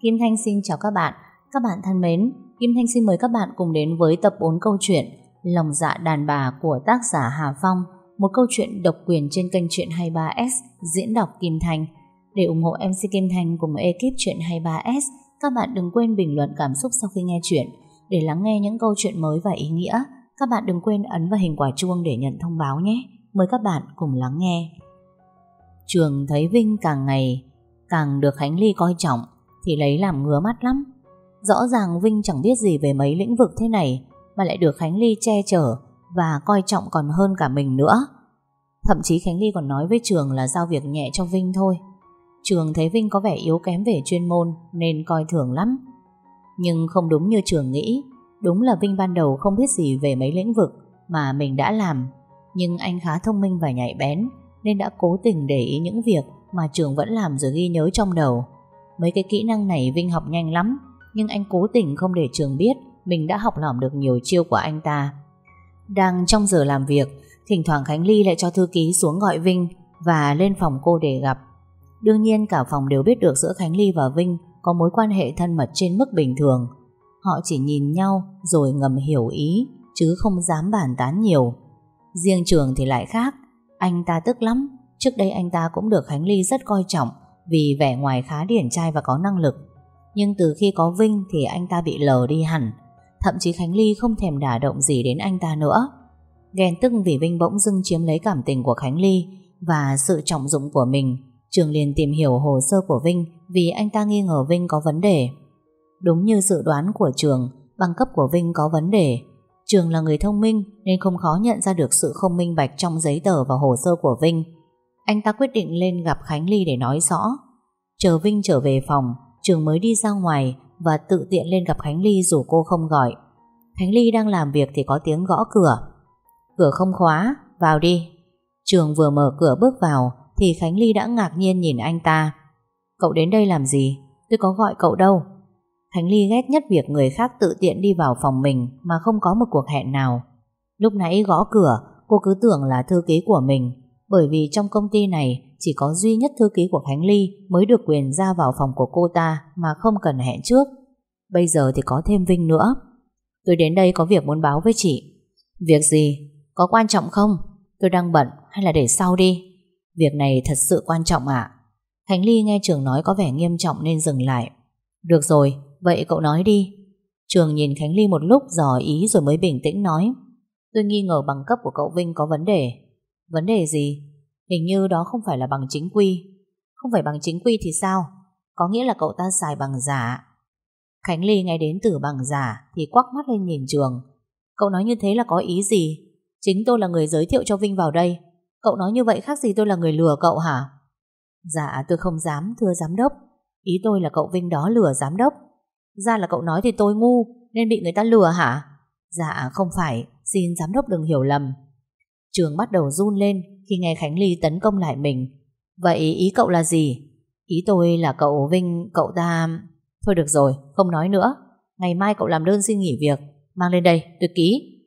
Kim Thanh xin chào các bạn. Các bạn thân mến, Kim Thanh xin mời các bạn cùng đến với tập 4 câu chuyện Lòng dạ đàn bà của tác giả Hà Phong, một câu chuyện độc quyền trên kênh Chuyện 23S diễn đọc Kim Thanh. Để ủng hộ MC Kim Thanh cùng ekip Chuyện 23S, các bạn đừng quên bình luận cảm xúc sau khi nghe chuyện. Để lắng nghe những câu chuyện mới và ý nghĩa, các bạn đừng quên ấn vào hình quả chuông để nhận thông báo nhé. Mời các bạn cùng lắng nghe. Trường thấy Vinh càng ngày càng được Khánh Ly coi trọng thì lấy làm ngứa mắt lắm. Rõ ràng Vinh chẳng biết gì về mấy lĩnh vực thế này mà lại được Khánh Ly che chở và coi trọng còn hơn cả mình nữa. Thậm chí Khánh Ly còn nói với Trường là giao việc nhẹ cho Vinh thôi. Trường thấy Vinh có vẻ yếu kém về chuyên môn nên coi thường lắm. Nhưng không đúng như Trường nghĩ, đúng là Vinh ban đầu không biết gì về mấy lĩnh vực mà mình đã làm. Nhưng anh khá thông minh và nhạy bén nên đã cố tình để ý những việc mà Trường vẫn làm rồi ghi nhớ trong đầu. Mấy cái kỹ năng này Vinh học nhanh lắm, nhưng anh cố tình không để Trường biết mình đã học lỏm được nhiều chiêu của anh ta. Đang trong giờ làm việc, thỉnh thoảng Khánh Ly lại cho thư ký xuống gọi Vinh và lên phòng cô để gặp. Đương nhiên cả phòng đều biết được giữa Khánh Ly và Vinh có mối quan hệ thân mật trên mức bình thường. Họ chỉ nhìn nhau rồi ngầm hiểu ý, chứ không dám bàn tán nhiều. Riêng Trường thì lại khác, anh ta tức lắm. Trước đây anh ta cũng được Khánh Ly rất coi trọng vì vẻ ngoài khá điển trai và có năng lực. Nhưng từ khi có Vinh thì anh ta bị lờ đi hẳn. Thậm chí Khánh Ly không thèm đả động gì đến anh ta nữa. Ghen tức vì Vinh bỗng dưng chiếm lấy cảm tình của Khánh Ly và sự trọng dụng của mình. Trường liền tìm hiểu hồ sơ của Vinh vì anh ta nghi ngờ Vinh có vấn đề. Đúng như dự đoán của Trường, bằng cấp của Vinh có vấn đề. Trường là người thông minh nên không khó nhận ra được sự không minh bạch trong giấy tờ và hồ sơ của Vinh. Anh ta quyết định lên gặp Khánh Ly để nói rõ. Chờ Vinh trở về phòng, Trường mới đi ra ngoài và tự tiện lên gặp Khánh Ly dù cô không gọi. Khánh Ly đang làm việc thì có tiếng gõ cửa. Cửa không khóa, vào đi. Trường vừa mở cửa bước vào thì Khánh Ly đã ngạc nhiên nhìn anh ta. Cậu đến đây làm gì? Tôi có gọi cậu đâu. Khánh Ly ghét nhất việc người khác tự tiện đi vào phòng mình mà không có một cuộc hẹn nào. Lúc nãy gõ cửa, cô cứ tưởng là thư ký của mình, bởi vì trong công ty này chỉ có duy nhất thư ký của Khánh Ly mới được quyền ra vào phòng của cô ta mà không cần hẹn trước. Bây giờ thì có thêm Vinh nữa. Tôi đến đây có việc muốn báo với chị. Việc gì? Có quan trọng không? Tôi đang bận hay là để sau đi? Việc này thật sự quan trọng ạ. À? Khánh Ly nghe trường nói có vẻ nghiêm trọng nên dừng lại. Được rồi, vậy cậu nói đi. Trường nhìn Khánh Ly một lúc dò ý rồi mới bình tĩnh nói. Tôi nghi ngờ bằng cấp của cậu Vinh có vấn đề. Vấn đề gì? Hình như đó không phải là bằng chính quy. Không phải bằng chính quy thì sao? Có nghĩa là cậu ta xài bằng giả. Khánh Ly nghe đến từ bằng giả thì quắc mắt lên nhìn trường. Cậu nói như thế là có ý gì? Chính tôi là người giới thiệu cho Vinh vào đây. Cậu nói như vậy khác gì tôi là người lừa cậu hả? Dạ tôi không dám thưa giám đốc. Ý tôi là cậu Vinh đó lừa giám đốc. Ra là cậu nói thì tôi ngu nên bị người ta lừa hả? Dạ không phải, xin giám đốc đừng hiểu lầm. Trường bắt đầu run lên khi nghe Khánh Ly tấn công lại mình. Vậy ý cậu là gì? Ý tôi là cậu Vinh, cậu ta... Thôi được rồi, không nói nữa. Ngày mai cậu làm đơn xin nghỉ việc. Mang lên đây, tôi ký.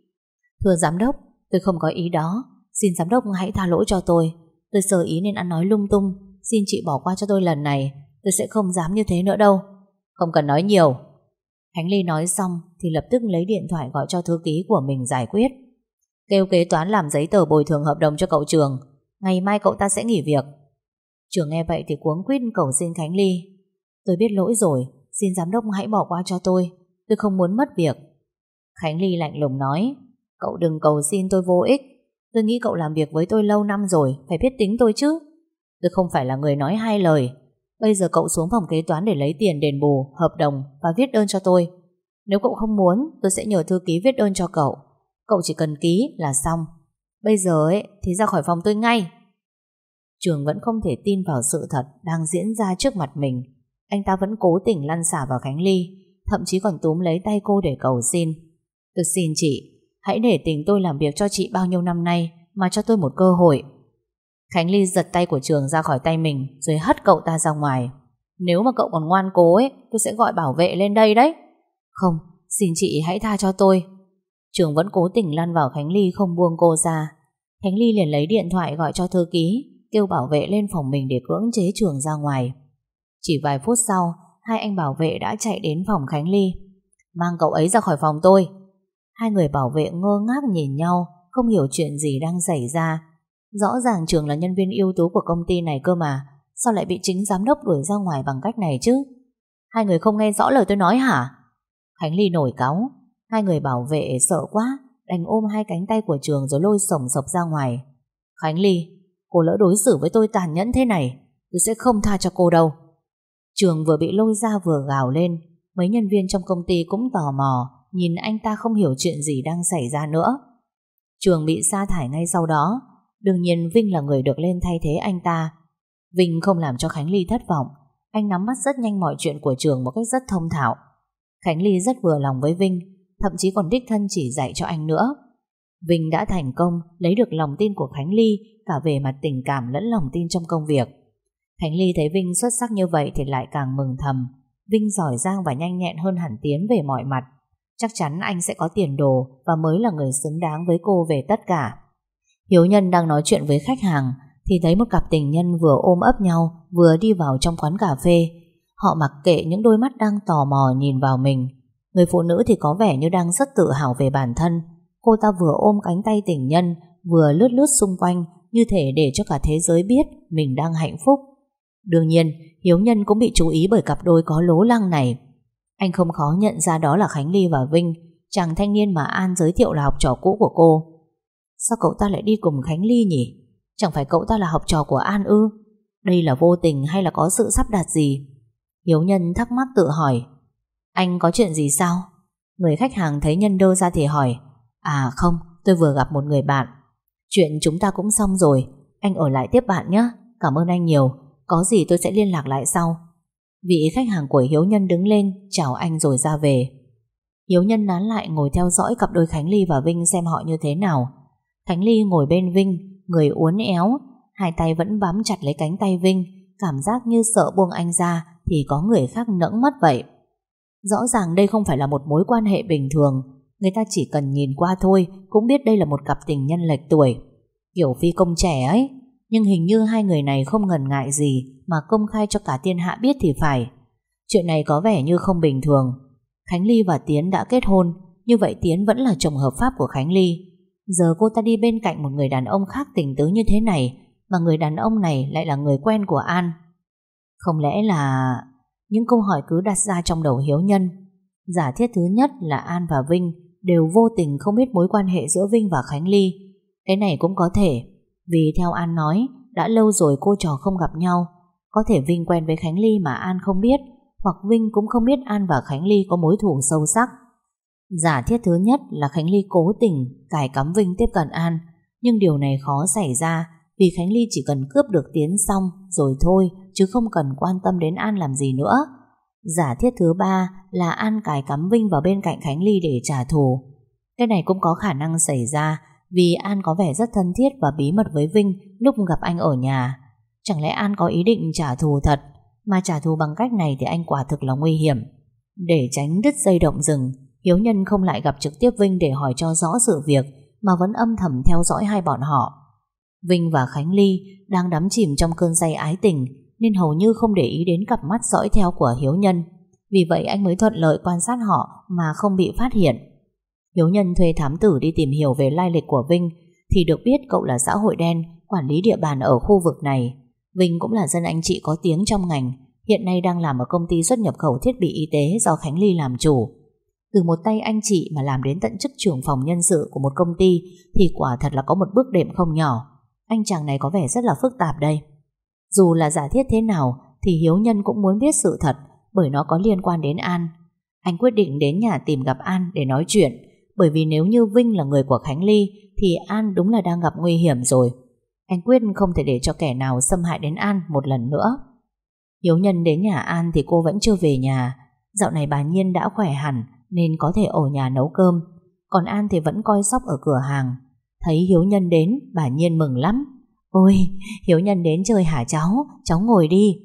Thưa giám đốc, tôi không có ý đó. Xin giám đốc hãy tha lỗi cho tôi. Tôi sơ ý nên ăn nói lung tung. Xin chị bỏ qua cho tôi lần này. Tôi sẽ không dám như thế nữa đâu. Không cần nói nhiều. Khánh Ly nói xong thì lập tức lấy điện thoại gọi cho thư ký của mình giải quyết. Kêu kế toán làm giấy tờ bồi thường hợp đồng cho cậu Trường. Ngày mai cậu ta sẽ nghỉ việc. Trường nghe vậy thì cuống quýt cầu xin Khánh Ly. Tôi biết lỗi rồi, Xin giám đốc hãy bỏ qua cho tôi. Tôi không muốn mất việc. Khánh Ly lạnh lùng nói, Cậu đừng cầu xin tôi vô ích. Tôi nghĩ cậu làm việc với tôi lâu năm rồi, Phải biết tính tôi chứ. Tôi không phải là người nói hai lời. Bây giờ cậu xuống phòng kế toán để lấy tiền đền bù, Hợp đồng và viết đơn cho tôi. Nếu cậu không muốn, tôi sẽ nhờ thư ký viết đơn cho cậu. Cậu chỉ cần ký là xong. Bây giờ ấy thì ra khỏi phòng tôi ngay. Trường vẫn không thể tin vào sự thật Đang diễn ra trước mặt mình. Anh ta vẫn cố tình lăn xả vào Khánh Ly Thậm chí còn túm lấy tay cô để cầu xin. Tôi xin chị Hãy để tình tôi làm việc cho chị bao nhiêu năm nay Mà cho tôi một cơ hội. Khánh Ly giật tay của Trường ra khỏi tay mình Rồi hất cậu ta ra ngoài. Nếu mà cậu còn ngoan cố ấy Tôi sẽ gọi bảo vệ lên đây đấy. Không, xin chị hãy tha cho tôi. Trường vẫn cố tình lăn vào Khánh Ly không buông cô ra. Khánh Ly liền lấy điện thoại gọi cho thư ký, kêu bảo vệ lên phòng mình để cưỡng chế Trường ra ngoài. Chỉ vài phút sau, hai anh bảo vệ đã chạy đến phòng Khánh Ly. Mang cậu ấy ra khỏi phòng tôi. Hai người bảo vệ ngơ ngác nhìn nhau, không hiểu chuyện gì đang xảy ra. Rõ ràng trường là nhân viên ưu tú của công ty này cơ mà, sao lại bị chính giám đốc đuổi ra ngoài bằng cách này chứ? Hai người không nghe rõ lời tôi nói hả? Khánh Ly nổi cáu, hai người bảo vệ sợ quá, đành ôm hai cánh tay của trường rồi lôi sổng sọc ra ngoài. Khánh Ly, cô lỡ đối xử với tôi tàn nhẫn thế này, tôi sẽ không tha cho cô đâu. Trường vừa bị lôi ra vừa gào lên, mấy nhân viên trong công ty cũng tò mò, nhìn anh ta không hiểu chuyện gì đang xảy ra nữa. Trường bị sa thải ngay sau đó, đương nhiên Vinh là người được lên thay thế anh ta. Vinh không làm cho Khánh Ly thất vọng, anh nắm bắt rất nhanh mọi chuyện của trường một cách rất thông thạo. Khánh Ly rất vừa lòng với Vinh, thậm chí còn đích thân chỉ dạy cho anh nữa. Vinh đã thành công, lấy được lòng tin của Khánh Ly, cả về mặt tình cảm lẫn lòng tin trong công việc. Khánh Ly thấy Vinh xuất sắc như vậy thì lại càng mừng thầm. Vinh giỏi giang và nhanh nhẹn hơn hẳn Tiến về mọi mặt. Chắc chắn anh sẽ có tiền đồ và mới là người xứng đáng với cô về tất cả. Hiếu Nhân đang nói chuyện với khách hàng thì thấy một cặp tình nhân vừa ôm ấp nhau, vừa đi vào trong quán cà phê. Họ mặc kệ những đôi mắt đang tò mò nhìn vào mình. Người phụ nữ thì có vẻ như đang rất tự hào về bản thân. Cô ta vừa ôm cánh tay tình nhân vừa lướt lướt xung quanh như thể để cho cả thế giới biết mình đang hạnh phúc. Đương nhiên, Hiếu Nhân cũng bị chú ý bởi cặp đôi có lố lăng này. Anh không khó nhận ra đó là Khánh Ly và Vinh, chàng thanh niên mà An giới thiệu là học trò cũ của cô. Sao cậu ta lại đi cùng Khánh Ly nhỉ? Chẳng phải cậu ta là học trò của An ư? Đây là vô tình hay là có sự sắp đặt gì? Hiếu Nhân thắc mắc tự hỏi. Anh có chuyện gì sao? Người khách hàng thấy nhân đô ra thì hỏi. À không, tôi vừa gặp một người bạn. Chuyện chúng ta cũng xong rồi. Anh ở lại tiếp bạn nhé. Cảm ơn anh nhiều. Có gì tôi sẽ liên lạc lại sau. Vị khách hàng của Hiếu Nhân đứng lên chào anh rồi ra về. Hiếu Nhân nán lại ngồi theo dõi cặp đôi Khánh Ly và Vinh xem họ như thế nào. Khánh Ly ngồi bên Vinh, người uốn éo, hai tay vẫn bám chặt lấy cánh tay Vinh, cảm giác như sợ buông anh ra thì có người khác nẫng mất vậy. Rõ ràng đây không phải là một mối quan hệ bình thường, người ta chỉ cần nhìn qua thôi cũng biết đây là một cặp tình nhân lệch tuổi. Kiểu phi công trẻ ấy, nhưng hình như hai người này không ngần ngại gì mà công khai cho cả thiên hạ biết thì phải. Chuyện này có vẻ như không bình thường. Khánh Ly và Tiến đã kết hôn, như vậy Tiến vẫn là chồng hợp pháp của Khánh Ly. Giờ cô ta đi bên cạnh một người đàn ông khác tình tứ như thế này, mà người đàn ông này lại là người quen của An. Không lẽ là... Những câu hỏi cứ đặt ra trong đầu hiếu nhân. Giả thiết thứ nhất là An và Vinh đều vô tình không biết mối quan hệ giữa Vinh và Khánh Ly. Cái này cũng có thể, vì theo An nói, đã lâu rồi cô trò không gặp nhau. Có thể Vinh quen với Khánh Ly mà An không biết, hoặc Vinh cũng không biết An và Khánh Ly có mối thù sâu sắc. Giả thiết thứ nhất là Khánh Ly cố tình cài cắm Vinh tiếp cận An, nhưng điều này khó xảy ra vì Khánh Ly chỉ cần cướp được Tiến xong rồi thôi, chứ không cần quan tâm đến An làm gì nữa. Giả thiết thứ ba là An cài cắm Vinh vào bên cạnh Khánh Ly để trả thù. Cái này cũng có khả năng xảy ra vì An có vẻ rất thân thiết và bí mật với Vinh lúc gặp anh ở nhà. Chẳng lẽ An có ý định trả thù thật, mà trả thù bằng cách này thì anh quả thực là nguy hiểm. Để tránh đứt dây động rừng, Hiếu Nhân không lại gặp trực tiếp Vinh để hỏi cho rõ sự việc, mà vẫn âm thầm theo dõi hai bọn họ. Vinh và Khánh Ly đang đắm chìm trong cơn say ái tình, nên hầu như không để ý đến cặp mắt dõi theo của Hiếu Nhân. Vì vậy anh mới thuận lợi quan sát họ mà không bị phát hiện. Hiếu Nhân thuê thám tử đi tìm hiểu về lai lịch của Vinh, thì được biết cậu là xã hội đen, quản lý địa bàn ở khu vực này. Vinh cũng là dân anh chị có tiếng trong ngành, hiện nay đang làm ở công ty xuất nhập khẩu thiết bị y tế do Khánh Ly làm chủ. Từ một tay anh chị mà làm đến tận chức trưởng phòng nhân sự của một công ty thì quả thật là có một bước đệm không nhỏ. Anh chàng này có vẻ rất là phức tạp đây. Dù là giả thiết thế nào thì Hiếu Nhân cũng muốn biết sự thật bởi nó có liên quan đến An. Anh quyết định đến nhà tìm gặp An để nói chuyện bởi vì nếu như Vinh là người của Khánh Ly thì An đúng là đang gặp nguy hiểm rồi. Anh quyết không thể để cho kẻ nào xâm hại đến An một lần nữa. Hiếu nhân đến nhà An thì cô vẫn chưa về nhà. Dạo này bà Nhiên đã khỏe hẳn nên có thể ở nhà nấu cơm. Còn An thì vẫn coi sóc ở cửa hàng. Thấy Hiếu nhân đến, bà Nhiên mừng lắm. Ôi, Hiếu nhân đến chơi hả cháu? Cháu ngồi đi.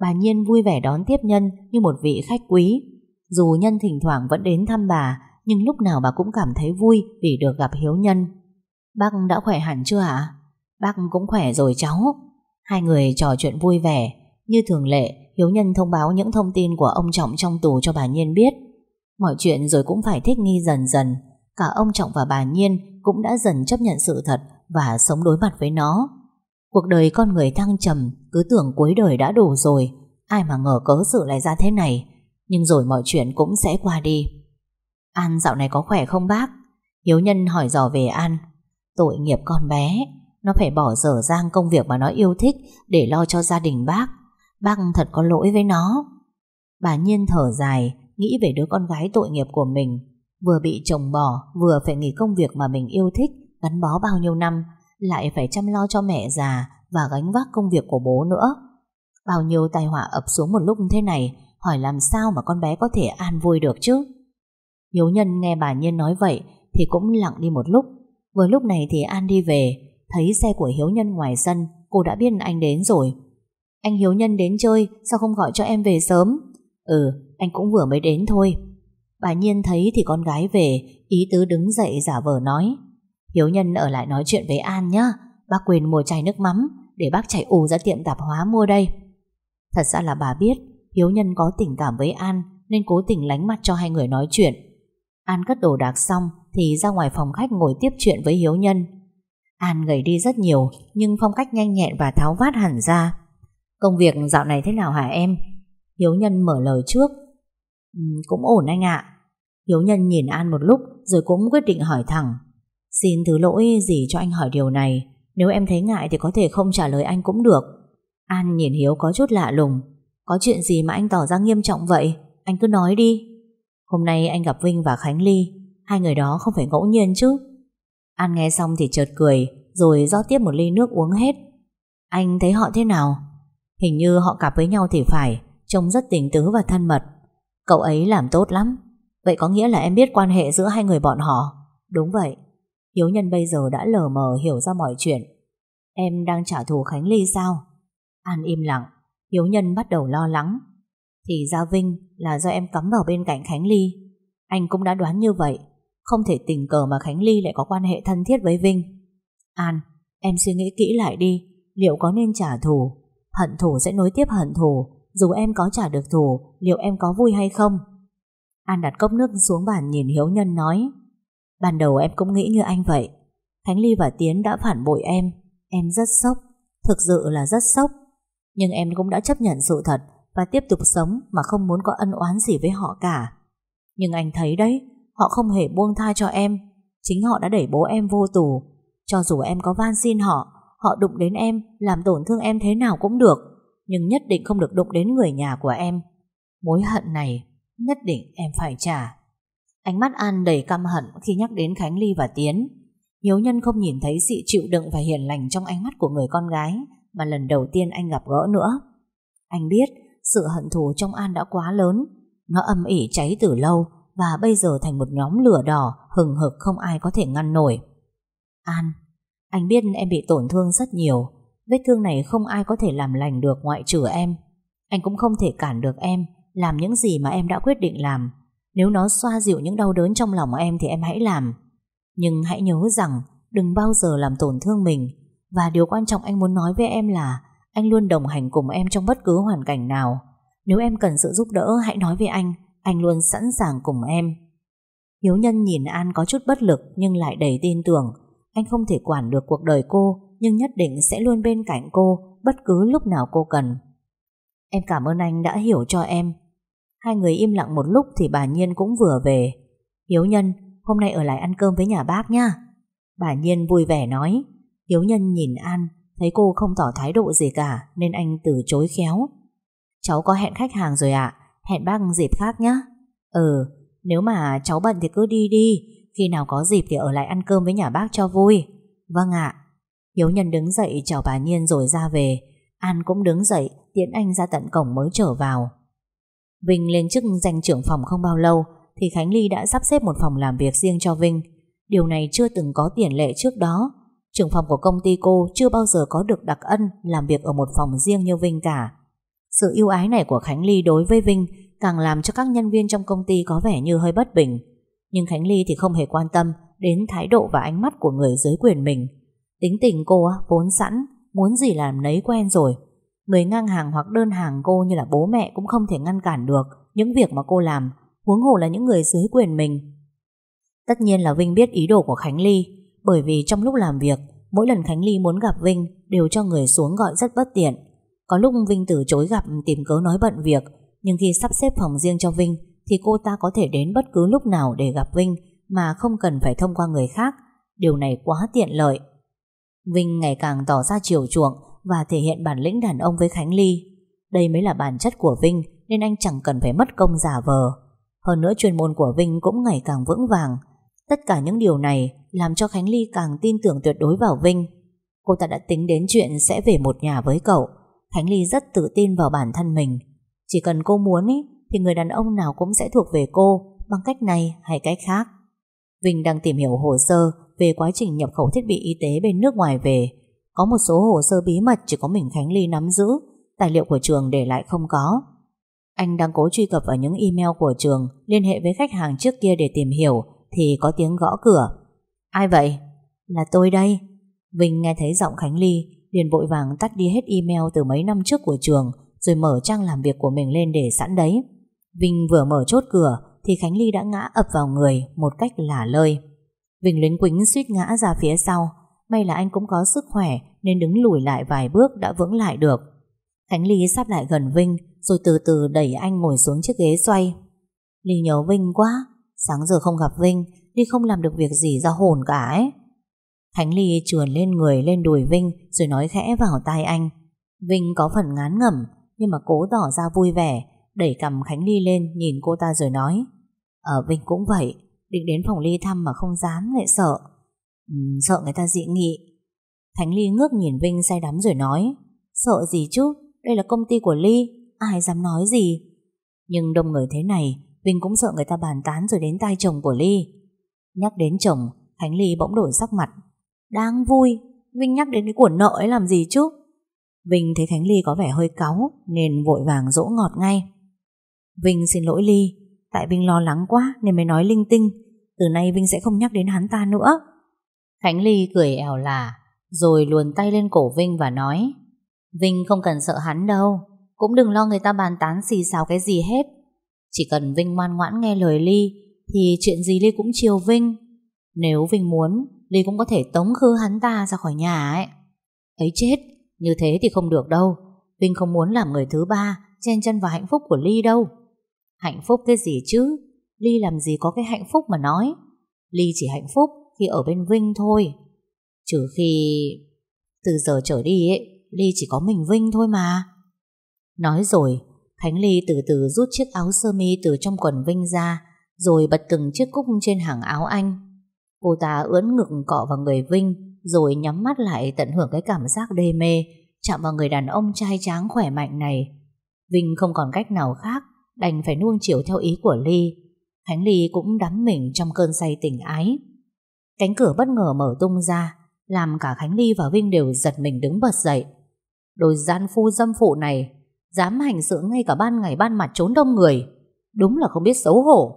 Bà Nhiên vui vẻ đón tiếp nhân như một vị khách quý. Dù nhân thỉnh thoảng vẫn đến thăm bà, nhưng lúc nào bà cũng cảm thấy vui vì được gặp Hiếu Nhân. Bác đã khỏe hẳn chưa ạ? Bác cũng khỏe rồi cháu. Hai người trò chuyện vui vẻ. Như thường lệ Hiếu Nhân thông báo những thông tin của ông Trọng trong tù cho bà Nhiên biết Mọi chuyện rồi cũng phải thích nghi dần dần Cả ông Trọng và bà Nhiên Cũng đã dần chấp nhận sự thật và sống đối mặt với nó. Cuộc đời con người thăng trầm, Cứ tưởng cuối đời đã đủ rồi, Ai mà ngờ cớ sự lại ra thế này, Nhưng rồi mọi chuyện cũng sẽ qua đi. An, dạo này có khỏe không bác? Hiếu Nhân hỏi dò về An. Tội nghiệp con bé, Nó phải bỏ dở dang công việc mà nó yêu thích Để lo cho gia đình bác. Bác thật có lỗi với nó. Bà Nhiên thở dài, Nghĩ về đứa con gái tội nghiệp của mình. Vừa bị chồng bỏ, Vừa phải nghỉ công việc mà mình yêu thích Gắn bó bao nhiêu năm, Lại phải chăm lo cho mẹ già Và gánh vác công việc của bố nữa. Bao nhiêu tai họa ập xuống một lúc thế này, Hỏi làm sao mà con bé có thể an vui được chứ? Hiếu nhân nghe bà Nhiên nói vậy Thì cũng lặng đi một lúc. Vừa lúc này thì An đi về, Thấy xe của Hiếu nhân ngoài sân, Cô đã biết anh đến rồi. Anh Hiếu nhân đến chơi, Sao không gọi cho em về sớm? Ừ anh cũng vừa mới đến thôi. Bà Nhiên thấy thì con gái về, Ý tứ đứng dậy giả vờ nói. Hiếu nhân ở lại nói chuyện với An nhá. Bác quên mua chai nước mắm Để bác chạy ù ra tiệm tạp hóa mua đây. Thật ra là bà biết Hiếu nhân có tình cảm với An Nên cố tình lánh mặt cho hai người nói chuyện. An cất đồ đạc xong Thì ra ngoài phòng khách ngồi tiếp chuyện với Hiếu nhân. An gầy đi rất nhiều Nhưng phong cách nhanh nhẹn và tháo vát hẳn ra. Công việc dạo này thế nào hả em? Hiếu nhân mở lời trước. Ừ, Cũng ổn anh ạ. Hiếu nhân nhìn An một lúc Rồi cũng quyết định hỏi thẳng. Xin thứ lỗi gì cho anh hỏi điều này. Nếu em thấy ngại thì có thể không trả lời anh cũng được. An nhìn Hiếu có chút lạ lùng. Có chuyện gì mà anh tỏ ra nghiêm trọng vậy? Anh cứ nói đi. Hôm nay anh gặp Vinh và Khánh Ly. Hai người đó không phải ngẫu nhiên chứ? An nghe xong thì chợt cười, Rồi rót tiếp một ly nước uống hết. Anh thấy họ thế nào? Hình như họ cặp với nhau thì phải, Trông rất tình tứ và thân mật. Cậu ấy làm tốt lắm. Vậy có nghĩa là em biết quan hệ giữa hai người bọn họ. Đúng vậy. Hiếu nhân bây giờ đã lờ mờ hiểu ra mọi chuyện. Em đang trả thù Khánh Ly sao? An im lặng, Hiếu nhân bắt đầu lo lắng. Thì ra Vinh là do em cắm vào bên cạnh Khánh Ly. Anh cũng đã đoán như vậy, Không thể tình cờ mà Khánh Ly lại có quan hệ thân thiết với Vinh. An, Em suy nghĩ kỹ lại đi, Liệu có nên trả thù? Hận thù sẽ nối tiếp hận thù, Dù em có trả được thù, Liệu em có vui hay không? An đặt cốc nước xuống bàn nhìn Hiếu Nhân nói. Ban đầu em cũng nghĩ như anh vậy. Khánh Ly và Tiến đã phản bội em. Em rất sốc. Thực sự là rất sốc. Nhưng em cũng đã chấp nhận sự thật Và tiếp tục sống mà không muốn có ân oán gì với họ cả. Nhưng anh thấy đấy, Họ không hề buông tha cho em. Chính họ đã đẩy bố em vô tù. Cho dù em có van xin họ Họ đụng đến em, Làm tổn thương em thế nào cũng được. Nhưng nhất định không được đụng đến người nhà của em. Mối hận này, Nhất định em phải trả. Ánh mắt An đầy căm hận khi nhắc đến Khánh Ly và Tiến Hiếu nhân không nhìn thấy sự chịu đựng và hiền lành trong ánh mắt của người con gái mà lần đầu tiên anh gặp gỡ nữa. Anh biết sự hận thù trong An đã quá lớn, nó âm ỉ cháy từ lâu và bây giờ thành một nhóm lửa đỏ hừng hực không ai có thể ngăn nổi. An, anh biết em bị tổn thương rất nhiều, vết thương này không ai có thể làm lành được ngoại trừ em. Anh cũng không thể cản được em làm những gì mà em đã quyết định làm. Nếu nó xoa dịu những đau đớn trong lòng em thì em hãy làm. Nhưng hãy nhớ rằng đừng bao giờ làm tổn thương mình và điều quan trọng anh muốn nói với em là anh luôn đồng hành cùng em trong bất cứ hoàn cảnh nào. Nếu em cần sự giúp đỡ hãy nói với anh, anh luôn sẵn sàng cùng em. Hiếu nhân nhìn An có chút bất lực nhưng lại đầy tin tưởng. Anh không thể quản được cuộc đời cô nhưng nhất định sẽ luôn bên cạnh cô bất cứ lúc nào cô cần. Em cảm ơn anh đã hiểu cho em. Hai người im lặng một lúc thì bà Nhiên cũng vừa về. Hiếu nhân, Hôm nay ở lại ăn cơm với nhà bác nha Bà Nhiên vui vẻ nói. Hiếu Nhân nhìn An Thấy cô không tỏ thái độ gì cả Nên anh từ chối khéo. Cháu có hẹn khách hàng rồi ạ Hẹn bác dịp khác nhé Ừ nếu mà cháu bận thì cứ đi đi Khi nào có dịp thì ở lại ăn cơm với nhà bác cho vui. Vâng ạ. Hiếu Nhân đứng dậy chào bà Nhiên rồi ra về. An cũng đứng dậy Tiễn anh ra tận cổng mới trở vào. Vinh lên chức danh trưởng phòng không bao lâu thì Khánh Ly đã sắp xếp một phòng làm việc riêng cho Vinh. Điều này chưa từng có tiền lệ trước đó. Trưởng phòng của công ty cô chưa bao giờ có được đặc ân làm việc ở một phòng riêng như Vinh cả. Sự yêu ái này của Khánh Ly đối với Vinh càng làm cho các nhân viên trong công ty có vẻ như hơi bất bình. Nhưng Khánh Ly thì không hề quan tâm đến thái độ và ánh mắt của người dưới quyền mình. Tính tình cô vốn sẵn, muốn gì làm nấy quen rồi. Người ngang hàng hoặc đơn hàng cô như là bố mẹ cũng không thể ngăn cản được những việc mà cô làm, huống hồ là những người dưới quyền mình. Tất nhiên là Vinh biết ý đồ của Khánh Ly, bởi vì trong lúc làm việc, mỗi lần Khánh Ly muốn gặp Vinh đều cho người xuống gọi rất bất tiện. Có lúc Vinh từ chối gặp tìm cớ nói bận việc, nhưng khi sắp xếp phòng riêng cho Vinh thì cô ta có thể đến bất cứ lúc nào để gặp Vinh mà không cần phải thông qua người khác. Điều này quá tiện lợi. Vinh ngày càng tỏ ra chiều chuộng và thể hiện bản lĩnh đàn ông với Khánh Ly. Đây mới là bản chất của Vinh nên anh chẳng cần phải mất công giả vờ. Hơn nữa chuyên môn của Vinh cũng ngày càng vững vàng. Tất cả những điều này làm cho Khánh Ly càng tin tưởng tuyệt đối vào Vinh. Cô ta đã tính đến chuyện sẽ về một nhà với cậu. Khánh Ly rất tự tin vào bản thân mình. Chỉ cần cô muốn ý, thì người đàn ông nào cũng sẽ thuộc về cô bằng cách này hay cách khác. Vinh đang tìm hiểu hồ sơ về quá trình nhập khẩu thiết bị y tế bên nước ngoài về. Có một số hồ sơ bí mật chỉ có mình Khánh Ly nắm giữ, tài liệu của trường để lại không có. Anh đang cố truy cập vào những email của trường liên hệ với khách hàng trước kia để tìm hiểu thì có tiếng gõ cửa. Ai vậy? Là tôi đây. Vinh nghe thấy giọng Khánh Ly liền vội vàng tắt đi hết email từ mấy năm trước của trường rồi mở trang làm việc của mình lên để sẵn đấy. Vinh vừa mở chốt cửa thì Khánh Ly đã ngã ập vào người một cách lả lơi. Vinh lính quính suýt ngã ra phía sau. May là anh cũng có sức khỏe, nên đứng lùi lại vài bước đã vững lại được. Khánh Ly sắp lại gần Vinh, rồi từ từ đẩy anh ngồi xuống chiếc ghế xoay. Ly nhớ Vinh quá. Sáng giờ không gặp Vinh, Ly không làm được việc gì ra hồn cả ấy. Khánh Ly trườn lên người lên đùi Vinh, rồi nói khẽ vào tai anh. Vinh có phần ngán ngẩm, nhưng mà cố tỏ ra vui vẻ, đẩy cầm Khánh Ly lên, nhìn cô ta rồi nói Ở Vinh cũng vậy, định đến phòng Ly thăm mà không dám lại sợ ừ, sợ người ta dị nghị Thánh Ly ngước nhìn Vinh say đắm rồi nói sợ gì chứ đây là công ty của Ly ai dám nói gì nhưng đông người thế này Vinh cũng sợ người ta bàn tán rồi đến tai chồng của Ly nhắc đến chồng Thánh Ly bỗng đổi sắc mặt đang vui Vinh nhắc đến cái của nợ ấy làm gì chứ Vinh thấy Khánh Ly có vẻ hơi cáu nên vội vàng dỗ ngọt ngay. Vinh xin lỗi Ly, tại Vinh lo lắng quá nên mới nói linh tinh. Từ nay Vinh sẽ không nhắc đến hắn ta nữa. Khánh Ly cười ẻo lả, rồi luồn tay lên cổ Vinh và nói Vinh không cần sợ hắn đâu, cũng đừng lo người ta bàn tán xì xào cái gì hết. Chỉ cần Vinh ngoan ngoãn nghe lời Ly, thì chuyện gì Ly cũng chiều Vinh. Nếu Vinh muốn, Ly cũng có thể tống khứ hắn ta ra khỏi nhà ấy. Ấy chết, như thế thì không được đâu. Vinh không muốn làm người thứ ba chen chân vào hạnh phúc của Ly đâu. Hạnh phúc cái gì chứ? Ly làm gì có cái hạnh phúc mà nói. Ly chỉ hạnh phúc khi ở bên Vinh thôi. Trừ khi... Từ giờ trở đi ấy, Ly chỉ có mình Vinh thôi mà. Nói rồi, Khánh Ly từ từ rút chiếc áo sơ mi từ trong quần Vinh ra, rồi bật từng chiếc cúc trên hàng áo anh. Cô ta ướn ngực cọ vào người Vinh, rồi nhắm mắt lại tận hưởng cái cảm giác đê mê, chạm vào người đàn ông trai tráng khỏe mạnh này. Vinh không còn cách nào khác, đành phải nuông chiều theo ý của Ly. Khánh Ly cũng đắm mình trong cơn say tình ái. Cánh cửa bất ngờ mở tung ra, làm cả Khánh Ly và Vinh đều giật mình đứng bật dậy. Đôi gian phu dâm phụ này, dám hành sự ngay cả ban ngày ban mặt trốn đông người. Đúng là không biết xấu hổ.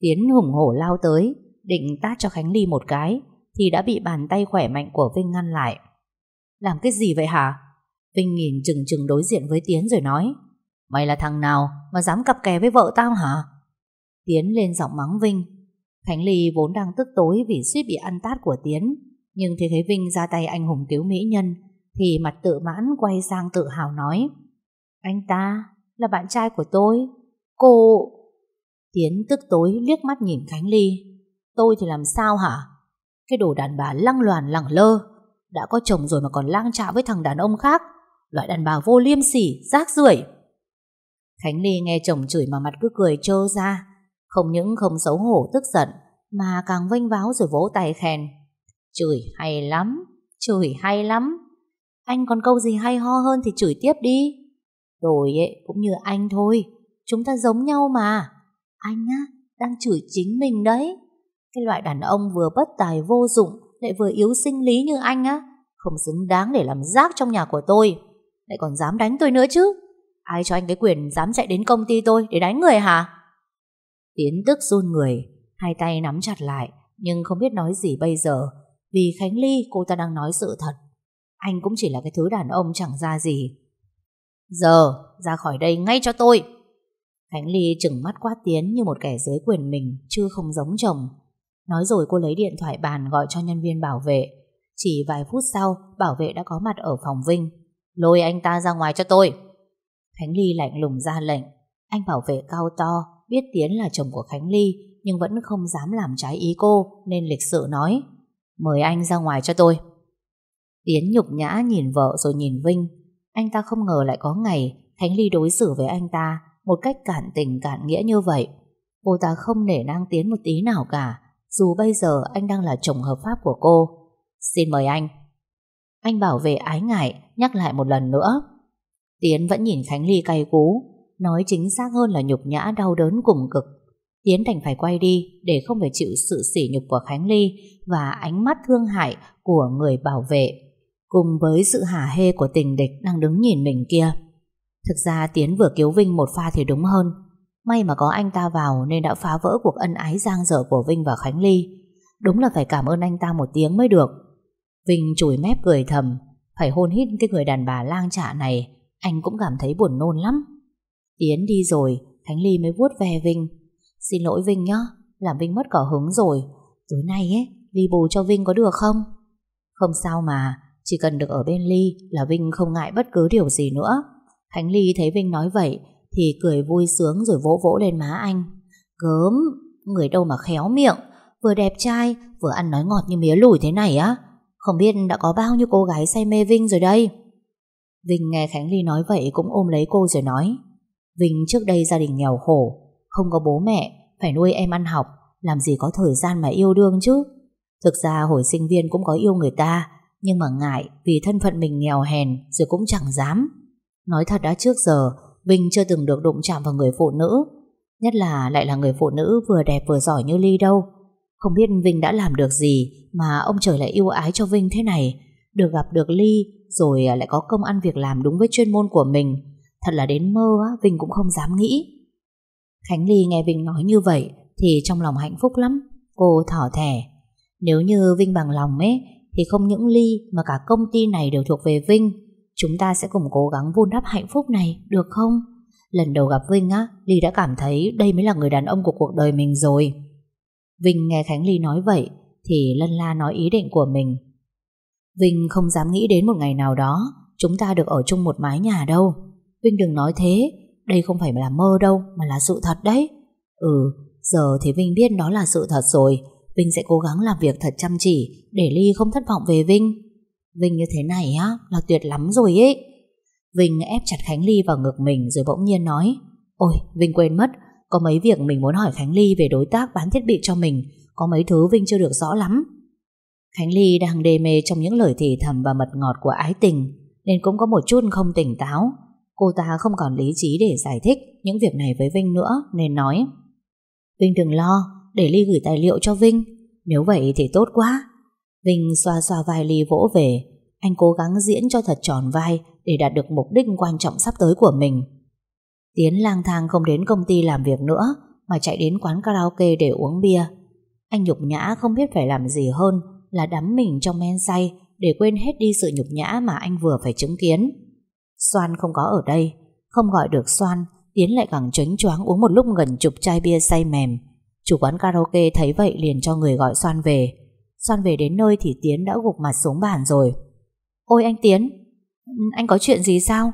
Tiến hùng hổ lao tới, định tát cho Khánh Ly một cái, thì đã bị bàn tay khỏe mạnh của Vinh ngăn lại. Làm cái gì vậy hả? Vinh nhìn chừng chừng đối diện với Tiến rồi nói Mày là thằng nào mà dám cặp kè với vợ tao hả? Tiến lên giọng mắng Vinh Khánh Ly vốn đang tức tối vì suýt bị ăn tát của Tiến. Nhưng thấy thấy Vinh ra tay anh hùng cứu mỹ nhân, Thì mặt tự mãn quay sang tự hào nói, Anh ta là bạn trai của tôi. Cô... Tiến tức tối liếc mắt nhìn Khánh Ly. Tôi thì làm sao hả? Cái đồ đàn bà lăng loàn lẳng lơ, Đã có chồng rồi mà còn lang trạo với thằng đàn ông khác. Loại đàn bà vô liêm sỉ, Rác rưởi. Khánh Ly nghe chồng chửi mà mặt cứ cười trơ ra. Không những không xấu hổ, tức giận, Mà càng vênh váo rồi vỗ tay khen. Chửi hay lắm, Chửi hay lắm. Anh còn câu gì hay ho hơn thì chửi tiếp đi. Tôi ấy, cũng như anh thôi, Chúng ta giống nhau mà. Anh á, đang chửi chính mình đấy. Cái loại đàn ông vừa bất tài vô dụng, lại vừa yếu sinh lý như anh á, không xứng đáng để làm rác trong nhà của tôi. Lại còn dám đánh tôi nữa chứ. Ai cho anh cái quyền dám chạy đến công ty tôi để đánh người hả? Tiến tức run người hai tay nắm chặt lại nhưng không biết nói gì bây giờ vì Khánh Ly cô ta đang nói sự thật anh cũng chỉ là cái thứ đàn ông chẳng ra gì Giờ, ra khỏi đây ngay cho tôi. Khánh Ly chừng mắt quát Tiến như một kẻ dưới quyền mình, chứ không giống chồng. Nói rồi cô lấy điện thoại bàn gọi cho nhân viên bảo vệ. Chỉ vài phút sau, bảo vệ đã có mặt ở phòng Vinh. Lôi anh ta ra ngoài cho tôi. Khánh Ly lạnh lùng ra lệnh. Anh bảo vệ cao to, biết Tiến là chồng của Khánh Ly, nhưng vẫn không dám làm trái ý cô, nên lịch sự nói. Mời anh ra ngoài cho tôi. Tiến nhục nhã nhìn vợ rồi nhìn Vinh. Anh ta không ngờ lại có ngày Khánh Ly đối xử với anh ta một cách cản tình cản nghĩa như vậy. Cô ta không nể nang Tiến một tí nào cả, dù bây giờ anh đang là chồng hợp pháp của cô. Xin mời anh. Anh bảo vệ ái ngại, nhắc lại một lần nữa. Tiến vẫn nhìn Khánh Ly cay cú, nói chính xác hơn là nhục nhã đau đớn cùng cực. Tiến đành phải quay đi để không phải chịu sự sỉ nhục của Khánh Ly và ánh mắt thương hại của người bảo vệ, cùng với sự hả hê của tình địch đang đứng nhìn mình kia. Thực ra Tiến vừa cứu Vinh một pha thì đúng hơn. May mà có anh ta vào nên đã phá vỡ cuộc ân ái giang dở của Vinh và Khánh Ly. Đúng là phải cảm ơn anh ta một tiếng mới được. Vinh chùi mép cười thầm, phải hôn hít cái người đàn bà lang trả này, anh cũng cảm thấy buồn nôn lắm. Tiến đi rồi, Khánh Ly mới vuốt ve Vinh. Xin lỗi Vinh nhá, làm Vinh mất cả hứng rồi. Tối nay ấy, Ly bù cho Vinh có được không? Không sao mà, chỉ cần được ở bên Ly là Vinh không ngại bất cứ điều gì nữa. Khánh Ly thấy Vinh nói vậy thì cười vui sướng rồi vỗ vỗ lên má anh. Gớm, người đâu mà khéo miệng, vừa đẹp trai, vừa ăn nói ngọt như mía lùi thế này á. Không biết đã có bao nhiêu cô gái say mê Vinh rồi đây. Vinh nghe Khánh Ly nói vậy cũng ôm lấy cô rồi nói. Vinh trước đây gia đình nghèo khổ, không có bố mẹ, phải nuôi em ăn học, làm gì có thời gian mà yêu đương chứ. Thực ra hồi sinh viên cũng có yêu người ta, nhưng mà ngại vì thân phận mình nghèo hèn rồi cũng chẳng dám. Nói thật đã trước giờ, Vinh chưa từng được đụng chạm vào người phụ nữ, nhất là lại là người phụ nữ vừa đẹp vừa giỏi như Ly đâu. Không biết Vinh đã làm được gì mà ông trời lại yêu ái cho Vinh thế này, được gặp được Ly rồi lại có công ăn việc làm đúng với chuyên môn của mình. Thật là đến mơ á, Vinh cũng không dám nghĩ. Khánh Ly nghe Vinh nói như vậy thì trong lòng hạnh phúc lắm. Cô thỏ thẻ. Nếu như Vinh bằng lòng ấy thì không những Ly mà cả công ty này đều thuộc về Vinh. Chúng ta sẽ cùng cố gắng vun đắp hạnh phúc này, được không? Lần đầu gặp Vinh á, Ly đã cảm thấy đây mới là người đàn ông của cuộc đời mình rồi. Vinh nghe Khánh Ly nói vậy thì lân la nói ý định của mình. Vinh không dám nghĩ đến một ngày nào đó chúng ta được ở chung một mái nhà đâu. Vinh đừng nói thế, đây không phải là mơ đâu mà là sự thật đấy. Ừ, giờ thì Vinh biết đó là sự thật rồi. Vinh sẽ cố gắng làm việc thật chăm chỉ để Ly không thất vọng về Vinh. Vinh như thế này á là tuyệt lắm rồi ấy. Vinh ép chặt Khánh Ly vào ngực mình rồi bỗng nhiên nói Ôi Vinh quên mất Có mấy việc mình muốn hỏi Khánh Ly về đối tác bán thiết bị cho mình Có mấy thứ Vinh chưa được rõ lắm Khánh Ly đang đê mê trong những lời thì thầm và mật ngọt của ái tình Nên cũng có một chút không tỉnh táo Cô ta không còn lý trí để giải thích những việc này với Vinh nữa, Nên nói. Vinh đừng lo, Để Ly gửi tài liệu cho Vinh. Nếu vậy thì tốt quá. Vinh xoa xoa vai Ly vỗ về. Anh cố gắng diễn cho thật tròn vai Để đạt được mục đích quan trọng sắp tới của mình. Tiến lang thang không đến công ty làm việc nữa, Mà chạy đến quán karaoke để uống bia. Anh nhục nhã không biết phải làm gì hơn Là đắm mình trong men say Để quên hết đi sự nhục nhã mà anh vừa phải chứng kiến. Soan không có ở đây. Không gọi được Soan Tiến lại càng chánh choáng uống một lúc gần chục chai bia say mềm. Chủ quán karaoke thấy vậy liền cho người gọi Soan về. Soan về đến nơi thì Tiến đã gục mặt xuống bàn rồi. Ôi anh Tiến, Anh có chuyện gì sao?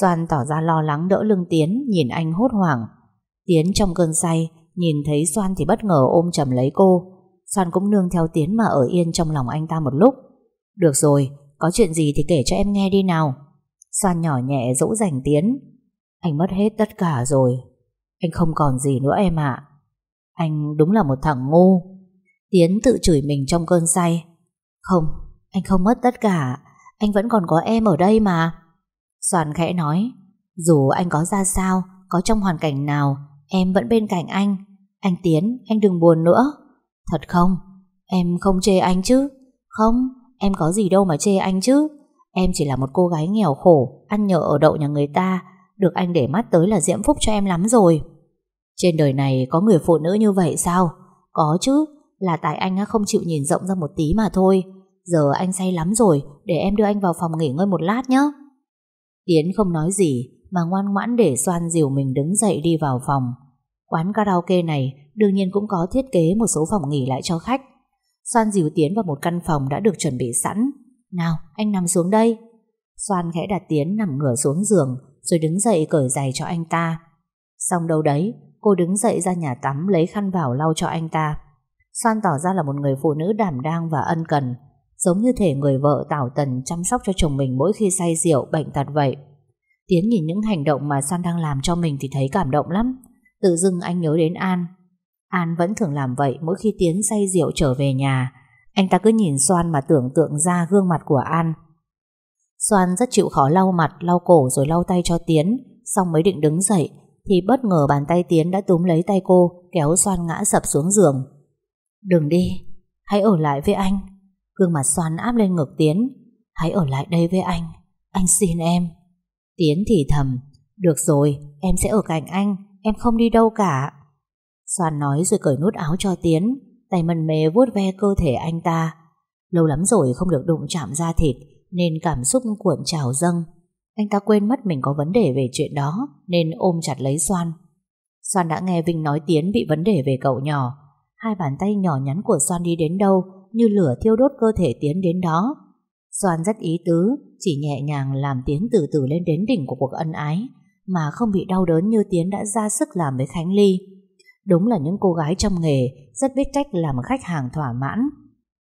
Soan tỏ ra lo lắng đỡ lưng Tiến, Nhìn anh hốt hoảng. Tiến trong cơn say, Nhìn thấy Soan thì bất ngờ ôm chầm lấy cô. Soan cũng nương theo Tiến mà ở yên trong lòng anh ta một lúc. Được rồi, Có chuyện gì thì kể cho em nghe đi nào. Soan nhỏ nhẹ dỗ dành Tiến. Anh mất hết tất cả rồi. Anh không còn gì nữa em ạ. Anh đúng là một thằng ngu. Tiến tự chửi mình trong cơn say. Không, anh không mất tất cả. Anh vẫn còn có em ở đây mà. Soàn khẽ nói. Dù anh có ra sao Có trong hoàn cảnh nào Em vẫn bên cạnh anh. Anh Tiến, anh đừng buồn nữa. Thật không? Em không chê anh chứ? Không, em có gì đâu mà chê anh chứ? Em chỉ là một cô gái nghèo khổ, Ăn nhờ ở đậu nhà người ta, Được anh để mắt tới là diễm phúc cho em lắm rồi Trên đời này có người phụ nữ như vậy sao? Có chứ, Là tại anh không chịu nhìn rộng ra một tí mà thôi Giờ anh say lắm rồi, Để em đưa anh vào phòng nghỉ ngơi một lát nhé Tiến không nói gì, mà ngoan ngoãn để Soan dìu mình đứng dậy đi vào phòng. Quán karaoke này đương nhiên cũng có thiết kế một số phòng nghỉ lại cho khách. Soan dìu Tiến vào một căn phòng đã được chuẩn bị sẵn. Nào, anh nằm xuống đây. Soan khẽ đặt Tiến nằm ngửa xuống giường rồi đứng dậy cởi giày cho anh ta. Xong đâu đấy, cô đứng dậy ra nhà tắm lấy khăn vào lau cho anh ta. Soan tỏ ra là một người phụ nữ đảm đang và ân cần, giống như thể người vợ tảo tần chăm sóc cho chồng mình mỗi khi say rượu, bệnh tật vậy. Tiến nhìn những hành động mà Soan đang làm cho mình thì thấy cảm động lắm. Tự dưng anh nhớ đến An. An vẫn thường làm vậy mỗi khi Tiến say rượu trở về nhà. Anh ta cứ nhìn Soan mà tưởng tượng ra gương mặt của An. Soan rất chịu khó lau mặt, lau cổ rồi lau tay cho Tiến, xong mới định đứng dậy, thì bất ngờ bàn tay Tiến đã túm lấy tay cô, kéo Soan ngã sập xuống giường. Đừng đi, hãy ở lại với anh. Gương mặt Soan áp lên ngực Tiến. Hãy ở lại đây với anh, anh xin em. Tiến thì thầm, được rồi, em sẽ ở cạnh anh, em không đi đâu cả. Soan nói rồi cởi nút áo cho Tiến, tay mần mê vuốt ve cơ thể anh ta. Lâu lắm rồi không được đụng chạm da thịt, nên cảm xúc cuộn trào dâng. Anh ta quên mất mình có vấn đề về chuyện đó, nên ôm chặt lấy Soan. Soan đã nghe Vinh nói Tiến bị vấn đề về cậu nhỏ. Hai bàn tay nhỏ nhắn của Soan đi đến đâu, như lửa thiêu đốt cơ thể Tiến đến đó. Soan rất ý tứ, chỉ nhẹ nhàng làm Tiến từ từ lên đến đỉnh của cuộc ân ái, mà không bị đau đớn như Tiến đã ra sức làm với Khánh Ly. Đúng là những cô gái trong nghề rất biết cách làm khách hàng thỏa mãn.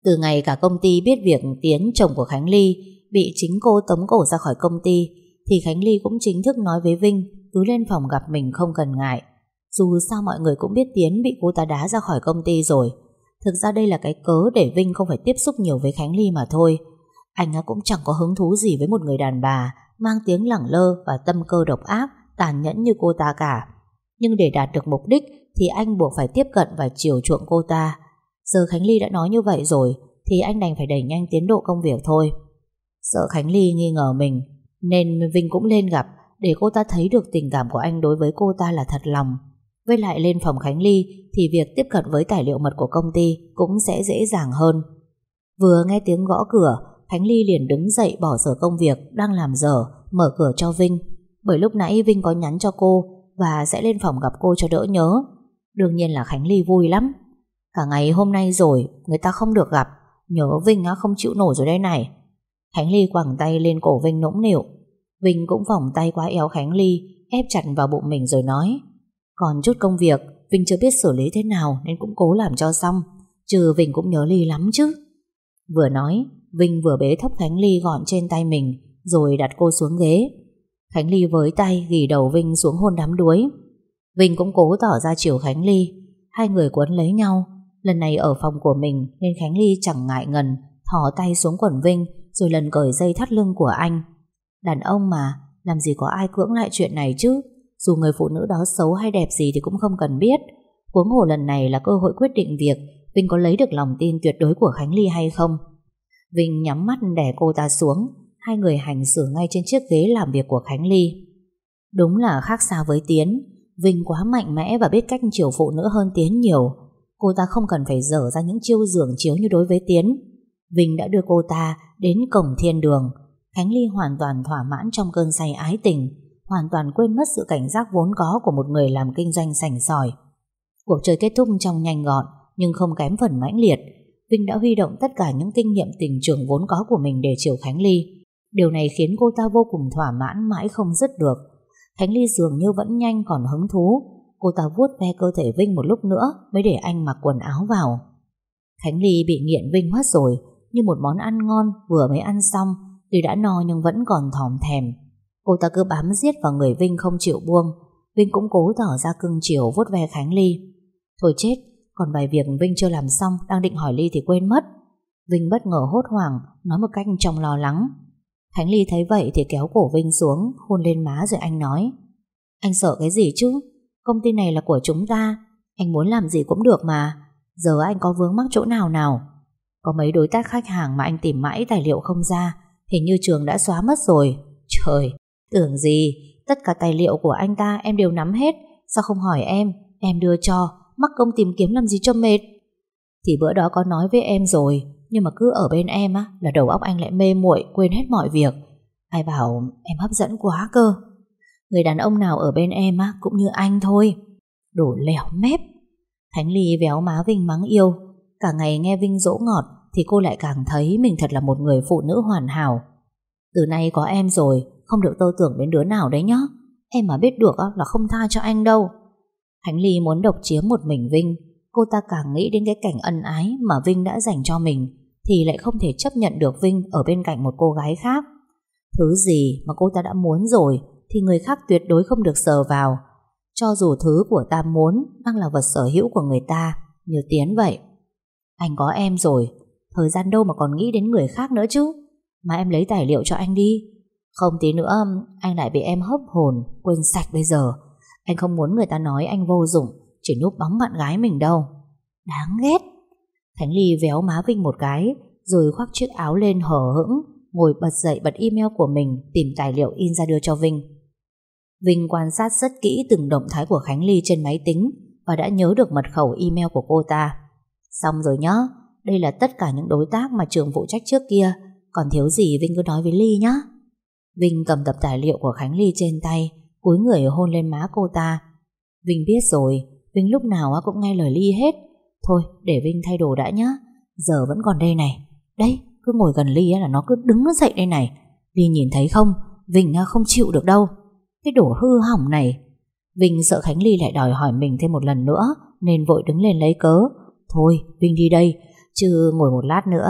Từ ngày cả công ty biết việc Tiến chồng của Khánh Ly bị chính cô tống cổ ra khỏi công ty thì Khánh Ly cũng chính thức nói với Vinh cứ lên phòng gặp mình không cần ngại. Dù sao mọi người cũng biết Tiến bị cô ta đá ra khỏi công ty rồi. Thực ra đây là cái cớ để Vinh không phải tiếp xúc nhiều với Khánh Ly mà thôi. Anh cũng chẳng có hứng thú gì với một người đàn bà mang tiếng lẳng lơ và tâm cơ độc ác, tàn nhẫn như cô ta cả. Nhưng để đạt được mục đích thì anh buộc phải tiếp cận và chiều chuộng cô ta. Giờ Khánh Ly đã nói như vậy rồi thì anh đành phải đẩy nhanh tiến độ công việc thôi. Sợ Khánh Ly nghi ngờ mình nên Vinh cũng lên gặp để cô ta thấy được tình cảm của anh đối với cô ta là thật lòng. Với lại lên phòng Khánh Ly thì việc tiếp cận với tài liệu mật của công ty cũng sẽ dễ dàng hơn. Vừa nghe tiếng gõ cửa, Khánh Ly liền đứng dậy bỏ sở công việc đang làm dở, mở cửa cho Vinh. Bởi lúc nãy Vinh có nhắn cho cô và sẽ lên phòng gặp cô cho đỡ nhớ. Đương nhiên là Khánh Ly vui lắm. Cả ngày hôm nay rồi, người ta không được gặp. Nhớ Vinh không chịu nổi rồi đây này. Khánh Ly quẳng tay lên cổ Vinh nũng nịu. Vinh cũng vòng tay qua eo Khánh Ly, ép chặt vào bụng mình rồi nói. Còn chút công việc, Vinh chưa biết xử lý thế nào nên cũng cố làm cho xong. Trừ Vinh cũng nhớ Ly lắm chứ. Vừa nói, Vinh vừa bế thấp Khánh Ly gọn trên tay mình, rồi đặt cô xuống ghế. Khánh Ly với tay ghi đầu Vinh xuống hôn đám đuối. Vinh cũng cố tỏ ra chiều Khánh Ly. Hai người quấn lấy nhau. Lần này ở phòng của mình nên Khánh Ly chẳng ngại ngần, thò tay xuống quần Vinh rồi lần cởi dây thắt lưng của anh. Đàn ông mà, làm gì có ai cưỡng lại chuyện này chứ? Dù người phụ nữ đó xấu hay đẹp gì thì cũng không cần biết. Huống hồ lần này là cơ hội quyết định việc Vinh có lấy được lòng tin tuyệt đối của Khánh Ly hay không. Vinh nhắm mắt đè cô ta xuống, hai người hành xử ngay trên chiếc ghế làm việc của Khánh Ly. Đúng là khác xa với Tiến, Vinh quá mạnh mẽ và biết cách chiều phụ nữ hơn Tiến nhiều. Cô ta không cần phải dở ra những chiêu dường chiếu như đối với Tiến. Vinh đã đưa cô ta đến cổng thiên đường. Khánh Ly hoàn toàn thỏa mãn trong cơn say ái tình, hoàn toàn quên mất sự cảnh giác vốn có của một người làm kinh doanh sành sỏi. Cuộc chơi kết thúc trong nhanh gọn, nhưng không kém phần mãnh liệt. Vinh đã huy động tất cả những kinh nghiệm tình trường vốn có của mình để chiều Khánh Ly. Điều này khiến cô ta vô cùng thỏa mãn mãi không dứt được. Khánh Ly dường như vẫn nhanh còn hứng thú. Cô ta vuốt ve cơ thể Vinh một lúc nữa mới để anh mặc quần áo vào. Khánh Ly bị nghiện Vinh mất rồi, như một món ăn ngon vừa mới ăn xong, tuy đã no nhưng vẫn còn thòm thèm. Cô ta cứ bám giết vào người Vinh không chịu buông. Vinh cũng cố tỏ ra cưng chiều vuốt ve Khánh Ly. Thôi chết, còn vài việc Vinh chưa làm xong đang định hỏi Ly thì quên mất. Vinh bất ngờ hốt hoảng, nói một cách trong lo lắng. Khánh Ly thấy vậy thì kéo cổ Vinh xuống, hôn lên má rồi anh nói. Anh sợ cái gì chứ? Công ty này là của chúng ta, anh muốn làm gì cũng được mà. Giờ anh có vướng mắc chỗ nào nào? Có mấy đối tác khách hàng mà anh tìm mãi tài liệu không ra, hình như trường đã xóa mất rồi. Trời, tưởng gì, tất cả tài liệu của anh ta em đều nắm hết, sao không hỏi em, em đưa cho, mắc công tìm kiếm làm gì cho mệt. Thì bữa đó có nói với em rồi, nhưng mà cứ ở bên em á, là đầu óc anh lại mê muội, quên hết mọi việc. Ai bảo em hấp dẫn quá cơ. Người đàn ông nào ở bên em á, Cũng như anh thôi. Đổ lẻo mép. Thánh Ly véo má Vinh mắng yêu. Cả ngày nghe Vinh dỗ ngọt, Thì cô lại càng thấy mình thật là một người phụ nữ hoàn hảo. Từ nay có em rồi, Không được tơ tưởng đến đứa nào đấy nhá. Em mà biết được là không tha cho anh đâu. Thánh Ly muốn độc chiếm một mình Vinh. Cô ta càng nghĩ đến cái cảnh ân ái Mà Vinh đã dành cho mình. Thì lại không thể chấp nhận được Vinh Ở bên cạnh một cô gái khác. Thứ gì mà cô ta đã muốn rồi Thì người khác tuyệt đối không được sờ vào. Cho dù thứ của ta muốn Đang là vật sở hữu của người ta, Như Tiến vậy. Anh có em rồi, Thời gian đâu mà còn nghĩ đến người khác nữa chứ? Mà em lấy tài liệu cho anh đi. Không tí nữa, anh lại bị em hấp hồn, Quên sạch bây giờ. Anh không muốn người ta nói anh vô dụng, Chỉ núp bóng bạn gái mình đâu. Đáng ghét. Khánh Ly véo má Vinh một cái, Rồi khoác chiếc áo lên hở hững, Ngồi bật dậy bật email của mình, Tìm tài liệu in ra đưa cho Vinh. Vinh quan sát rất kỹ từng động thái của Khánh Ly trên máy tính Và đã nhớ được mật khẩu email của cô ta. Xong rồi nhá, Đây là tất cả những đối tác mà trường phụ trách trước kia, Còn thiếu gì Vinh cứ nói với Ly nhá. Vinh cầm tập tài liệu của Khánh Ly trên tay, cúi người hôn lên má cô ta. Vinh biết rồi, Vinh lúc nào cũng nghe lời Ly hết Thôi, để Vinh thay đồ đã nhá. Giờ vẫn còn đây này. Đấy, cứ ngồi gần Ly là nó cứ đứng dậy đây này. Ly nhìn thấy không? Vinh không chịu được đâu. Cái đồ hư hỏng này. Vinh sợ Khánh Ly lại đòi hỏi mình thêm một lần nữa, Nên vội đứng lên lấy cớ. Thôi, Vinh đi đây. Chứ ngồi một lát nữa.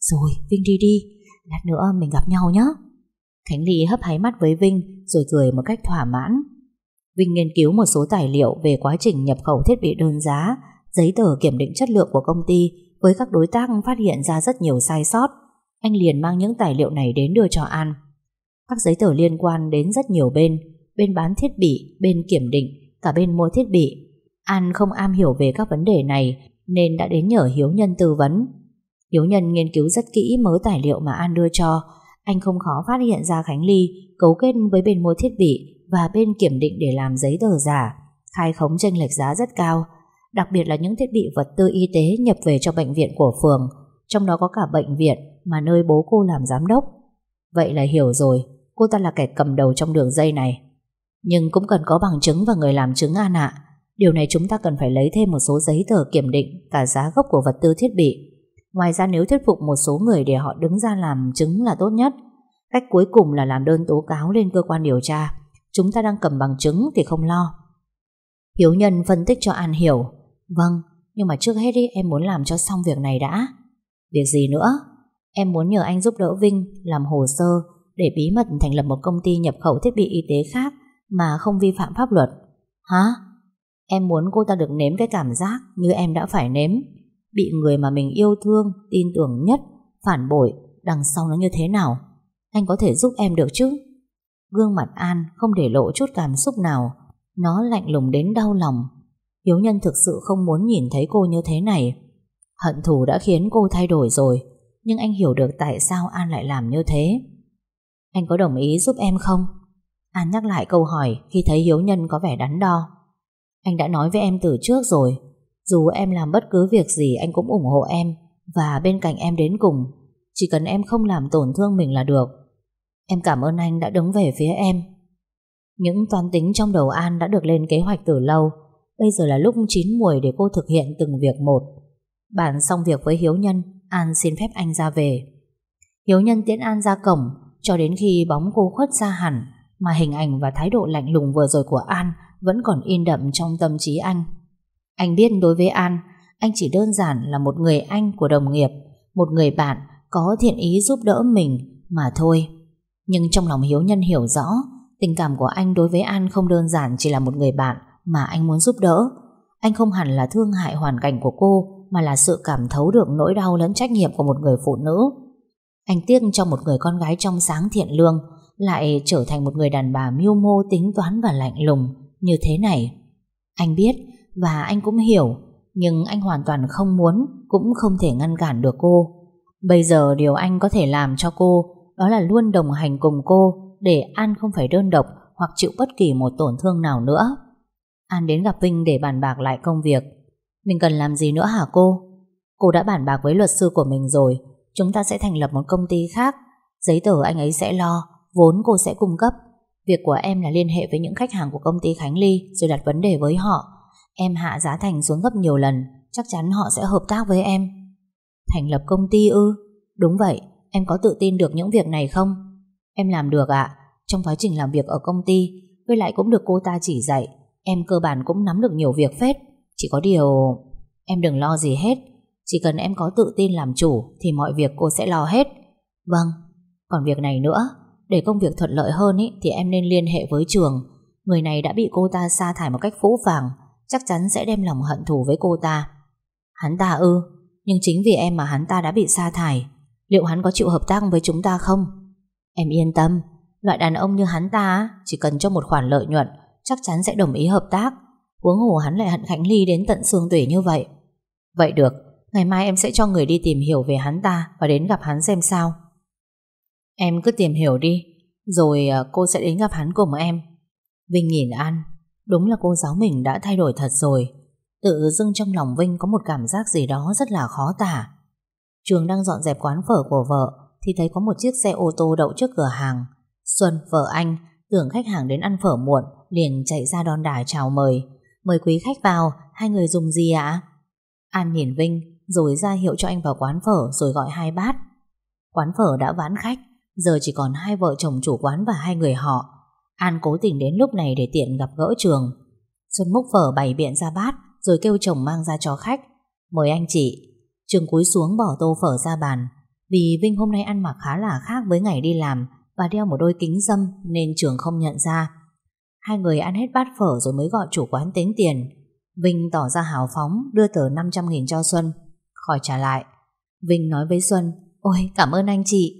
Rồi, Vinh đi đi. Lát nữa mình gặp nhau nhé Khánh Ly hấp háy mắt với Vinh, Rồi cười một cách thỏa mãn. Vinh nghiên cứu một số tài liệu về quá trình nhập khẩu thiết bị đơn giá giấy tờ kiểm định chất lượng của công ty với các đối tác phát hiện ra rất nhiều sai sót. Anh liền mang những tài liệu này đến đưa cho An. Các giấy tờ liên quan đến rất nhiều bên, bên bán thiết bị, bên kiểm định, cả bên mua thiết bị. An không am hiểu về các vấn đề này nên đã đến nhờ Hiếu Nhân tư vấn. Hiếu Nhân nghiên cứu rất kỹ mớ tài liệu mà An đưa cho. Anh không khó phát hiện ra Khánh Ly cấu kết với bên mua thiết bị và bên kiểm định để làm giấy tờ giả, khai khống tranh lệch giá rất cao, đặc biệt là những thiết bị vật tư y tế nhập về cho bệnh viện của phường, trong đó có cả bệnh viện mà nơi bố cô làm giám đốc. Vậy là hiểu rồi, cô ta là kẻ cầm đầu trong đường dây này. Nhưng cũng cần có bằng chứng và người làm chứng an ạ. Điều này chúng ta cần phải lấy thêm một số giấy tờ kiểm định cả giá gốc của vật tư thiết bị. Ngoài ra nếu thuyết phục một số người để họ đứng ra làm chứng là tốt nhất. Cách cuối cùng là làm đơn tố cáo lên cơ quan điều tra. Chúng ta đang cầm bằng chứng thì không lo. Hiếu nhân phân tích cho An hiểu Vâng, nhưng mà trước hết đi em muốn làm cho xong việc này đã. Việc gì nữa? Em muốn nhờ anh giúp đỡ Vinh làm hồ sơ để bí mật thành lập một công ty nhập khẩu thiết bị y tế khác mà không vi phạm pháp luật. Hả? Em muốn cô ta được nếm cái cảm giác như em đã phải nếm. Bị người mà mình yêu thương, tin tưởng nhất, phản bội, đằng sau nó như thế nào. Anh có thể giúp em được chứ? Gương mặt An không để lộ chút cảm xúc nào. Nó lạnh lùng đến đau lòng Hiếu Nhân thực sự không muốn nhìn thấy cô như thế này. Hận thù đã khiến cô thay đổi rồi, Nhưng anh hiểu được tại sao An lại làm như thế. Anh có đồng ý giúp em không? An nhắc lại câu hỏi Khi thấy Hiếu Nhân có vẻ đắn đo. Anh đã nói với em từ trước rồi, Dù em làm bất cứ việc gì Anh cũng ủng hộ em Và bên cạnh em đến cùng, Chỉ cần em không làm tổn thương mình là được. Em cảm ơn anh đã đứng về phía em. Những toán tính trong đầu An đã được lên kế hoạch từ lâu Bây giờ là lúc chín muồi để cô thực hiện từng việc một. Bàn xong việc với Hiếu Nhân, An xin phép anh ra về. Hiếu Nhân tiễn An ra cổng, cho đến khi bóng cô khuất ra hẳn, mà hình ảnh và thái độ lạnh lùng vừa rồi của An vẫn còn in đậm trong tâm trí anh. Anh biết đối với An, anh chỉ đơn giản là một người anh của đồng nghiệp, một người bạn có thiện ý giúp đỡ mình mà thôi. Nhưng trong lòng Hiếu Nhân hiểu rõ, tình cảm của anh đối với An không đơn giản chỉ là một người bạn, mà anh muốn giúp đỡ. Anh không hẳn là thương hại hoàn cảnh của cô, mà là sự cảm thấu được nỗi đau lẫn trách nhiệm của một người phụ nữ. Anh tiếc cho một người con gái trong sáng thiện lương, lại trở thành một người đàn bà mưu mô tính toán và lạnh lùng như thế này. Anh biết và anh cũng hiểu, nhưng anh hoàn toàn không muốn, cũng không thể ngăn cản được cô. Bây giờ điều anh có thể làm cho cô, đó là luôn đồng hành cùng cô, để An không phải đơn độc hoặc chịu bất kỳ một tổn thương nào nữa. An đến gặp Vinh để bàn bạc lại công việc. Mình cần làm gì nữa hả cô? Cô đã bàn bạc với luật sư của mình rồi. Chúng ta sẽ thành lập một công ty khác. Giấy tờ anh ấy sẽ lo. Vốn cô sẽ cung cấp Việc của em là liên hệ với những khách hàng của công ty Khánh Ly Rồi đặt vấn đề với họ Em hạ giá thành xuống gấp nhiều lần Chắc chắn họ sẽ hợp tác với em Thành lập công ty ư Đúng vậy, em có tự tin được những việc này không? Em làm được ạ Trong quá trình làm việc ở công ty Với lại cũng được cô ta chỉ dạy Em cơ bản cũng nắm được nhiều việc phết. Chỉ có điều Em đừng lo gì hết. Chỉ cần em có tự tin làm chủ Thì mọi việc cô sẽ lo hết. Vâng, còn việc này nữa Để công việc thuận lợi hơn ý, Thì em nên liên hệ với trường. Người này đã bị cô ta sa thải một cách phũ phàng Chắc chắn sẽ đem lòng hận thù với cô ta. Hắn ta ư? Nhưng chính vì em mà hắn ta đã bị sa thải Liệu hắn có chịu hợp tác với chúng ta không? Em yên tâm Loại đàn ông như hắn ta Chỉ cần cho một khoản lợi nhuận Chắc chắn sẽ đồng ý hợp tác. Huống hồ hắn lại hận Khánh Ly đến tận xương tủy như vậy. Vậy được Ngày mai em sẽ cho người đi tìm hiểu về hắn ta Và đến gặp hắn xem sao. Em cứ tìm hiểu đi Rồi ờ, cô sẽ đến gặp hắn cùng em. Vinh nhìn An Đúng là cô giáo mình đã thay đổi thật rồi. Tự dưng trong lòng Vinh có một cảm giác gì đó rất là khó tả. Trường đang dọn dẹp quán phở của vợ Thì thấy có một chiếc xe ô tô đậu trước cửa hàng. Xuân, vợ anh Tưởng khách hàng đến ăn phở muộn, Liền chạy ra đón đài chào mời. Mời quý khách vào, Hai người dùng gì ạ? An nhìn Vinh, Rồi ra hiệu cho anh vào quán phở, Rồi gọi hai bát. Quán phở đã ván khách, Giờ chỉ còn hai vợ chồng chủ quán và hai người họ. An cố tình đến lúc này để tiện gặp gỡ trường. Xuân múc phở bày biện ra bát, Rồi kêu chồng mang ra cho khách. Mời anh chị. Trường cúi xuống bỏ tô phở ra bàn. Vì Vinh hôm nay ăn mặc khá là khác với ngày đi làm và đeo một đôi kính dâm Nên trường không nhận ra. Hai người ăn hết bát phở rồi mới gọi chủ quán tính tiền. Vinh tỏ ra hào phóng, Đưa tờ 500.000 cho Xuân. Khỏi trả lại, Vinh nói với Xuân, Ôi, cảm ơn anh chị.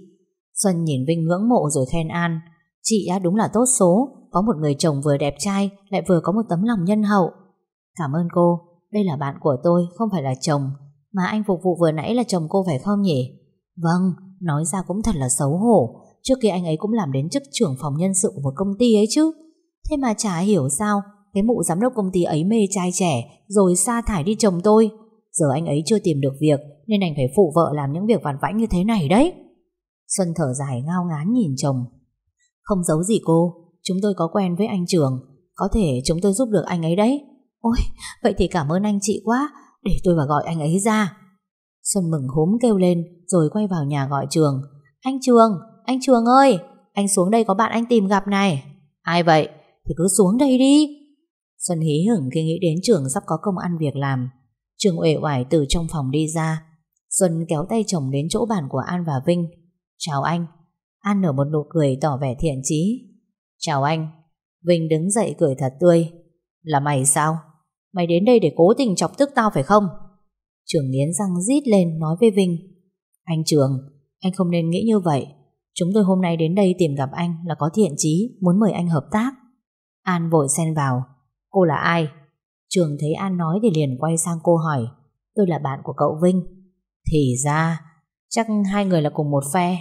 Xuân nhìn Vinh ngưỡng mộ rồi khen An, Chị á, đúng là tốt số, Có một người chồng vừa đẹp trai, Lại vừa có một tấm lòng nhân hậu. Cảm ơn cô, Đây là bạn của tôi, không phải là chồng, Mà anh phục vụ vừa nãy là chồng cô phải không nhỉ? Vâng Nói ra cũng thật là xấu hổ. Trước kia anh ấy cũng làm đến chức trưởng phòng nhân sự của một công ty ấy chứ. Thế mà chả hiểu sao Cái mụ giám đốc công ty ấy mê trai trẻ Rồi sa thải đi chồng tôi. Giờ anh ấy chưa tìm được việc Nên anh phải phụ vợ làm những việc vặt vãnh như thế này đấy. Xuân thở dài ngao ngán nhìn chồng. Không giấu gì cô Chúng tôi có quen với anh Trường Có thể chúng tôi giúp được anh ấy đấy. Ôi vậy thì cảm ơn anh chị quá Để tôi vào gọi anh ấy ra. Xuân mừng húm kêu lên Rồi quay vào nhà gọi Trường. Anh Trường, anh Trường ơi Anh xuống đây có bạn anh tìm gặp này. Ai vậy, thì cứ xuống đây đi. Xuân hí hửng khi nghĩ đến Trường sắp có công ăn việc làm. Trường uể oải từ trong phòng đi ra. Xuân kéo tay chồng đến chỗ bàn của An và Vinh. Chào anh. An nở một nụ cười tỏ vẻ thiện chí. Chào anh. Vinh đứng dậy cười thật tươi. Là mày sao? Mày đến đây để cố tình chọc tức tao phải không? Trường nghiến răng rít lên nói với Vinh. Anh Trường Anh không nên nghĩ như vậy. Chúng tôi hôm nay đến đây tìm gặp anh là có thiện chí, Muốn mời anh hợp tác. An vội xen vào. Cô là ai? Trường thấy An nói thì liền quay sang cô hỏi. Tôi là bạn của cậu Vinh. Thì ra, Chắc hai người là cùng một phe.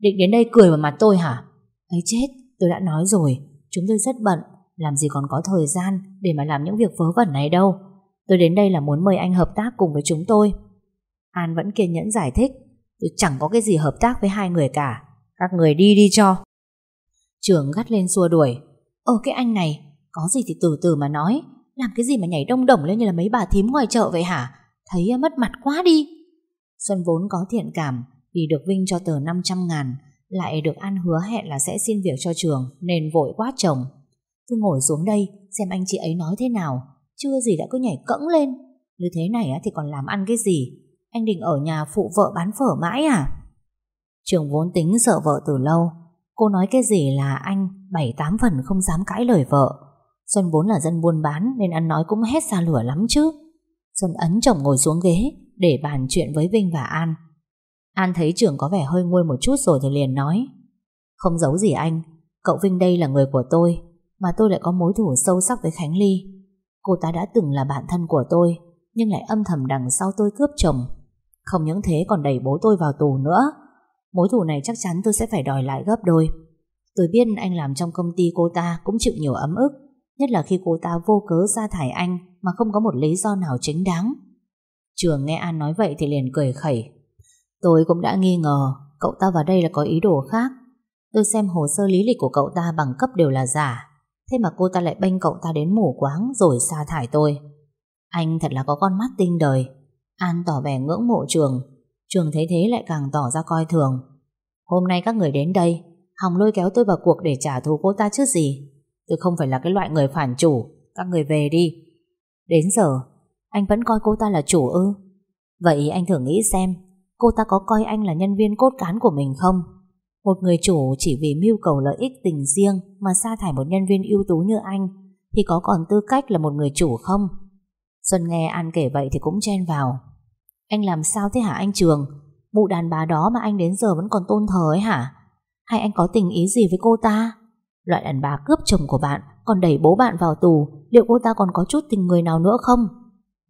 Định đến đây cười vào mặt tôi hả? Ấy chết, tôi đã nói rồi. Chúng tôi rất bận, Làm gì còn có thời gian để mà làm những việc vớ vẩn này đâu. Tôi đến đây là muốn mời anh hợp tác cùng với chúng tôi. An vẫn kiên nhẫn giải thích. Tôi chẳng có cái gì hợp tác với hai người cả. Các người đi đi cho. Trường gắt lên xua đuổi. Ờ cái anh này, Có gì thì từ từ mà nói. Làm cái gì mà nhảy đông đồng lên như là mấy bà thím ngoài chợ vậy hả? Thấy mất mặt quá đi. Xuân vốn có thiện cảm, Vì được Vinh cho tờ 500 ngàn, Lại được An hứa hẹn là sẽ xin việc cho trường, Nên vội quá chồng. Tôi ngồi xuống đây, xem anh chị ấy nói thế nào. Chưa gì đã cứ nhảy cẫng lên. Như thế này thì còn làm ăn cái gì? Anh định ở nhà phụ vợ bán phở mãi à? Trường vốn tính sợ vợ từ lâu. Cô nói cái gì là anh bảy tám phần không dám cãi lời vợ. Xuân vốn là dân buôn bán Nên ăn nói cũng hét ra lửa lắm chứ. Xuân ấn chồng ngồi xuống ghế Để bàn chuyện với Vinh và An. An thấy trường có vẻ hơi nguôi một chút rồi Thì liền nói, Không giấu gì anh, Cậu Vinh đây là người của tôi, Mà tôi lại có mối thủ sâu sắc với Khánh Ly. Cô ta đã từng là bạn thân của tôi, Nhưng lại âm thầm đằng sau tôi cướp chồng. Không những thế còn đẩy bố tôi vào tù nữa. Mối thù này chắc chắn tôi sẽ phải đòi lại gấp đôi. Tôi biết anh làm trong công ty cô ta Cũng chịu nhiều ấm ức, Nhất là khi cô ta vô cớ sa thải anh Mà không có một lý do nào chính đáng. Trường nghe An nói vậy thì liền cười khẩy. Tôi cũng đã nghi ngờ, Cậu ta vào đây là có ý đồ khác. Tôi xem hồ sơ lý lịch của cậu ta bằng cấp đều là giả, Thế mà cô ta lại bênh cậu ta đến mù quáng Rồi sa thải tôi. Anh thật là có con mắt tinh đời. An tỏ vẻ ngưỡng mộ trường. Trường thấy thế lại càng tỏ ra coi thường. Hôm nay các người đến đây Hòng lôi kéo tôi vào cuộc để trả thù cô ta chứ gì. Tôi không phải là cái loại người phản chủ, Các người về đi. Đến giờ, Anh vẫn coi cô ta là chủ ư? Vậy anh thử nghĩ xem, Cô ta có coi anh là nhân viên cốt cán của mình không? Một người chủ chỉ vì mưu cầu lợi ích tình riêng Mà sa thải một nhân viên ưu tú như anh, Thì có còn tư cách là một người chủ không? Xuân nghe An kể vậy thì cũng chen vào. Anh làm sao thế hả anh Trường? Mụ đàn bà đó mà anh đến giờ vẫn còn tôn thờ ấy hả? Hay anh có tình ý gì với cô ta? Loại đàn bà cướp chồng của bạn Còn đẩy bố bạn vào tù, Liệu cô ta còn có chút tình người nào nữa không?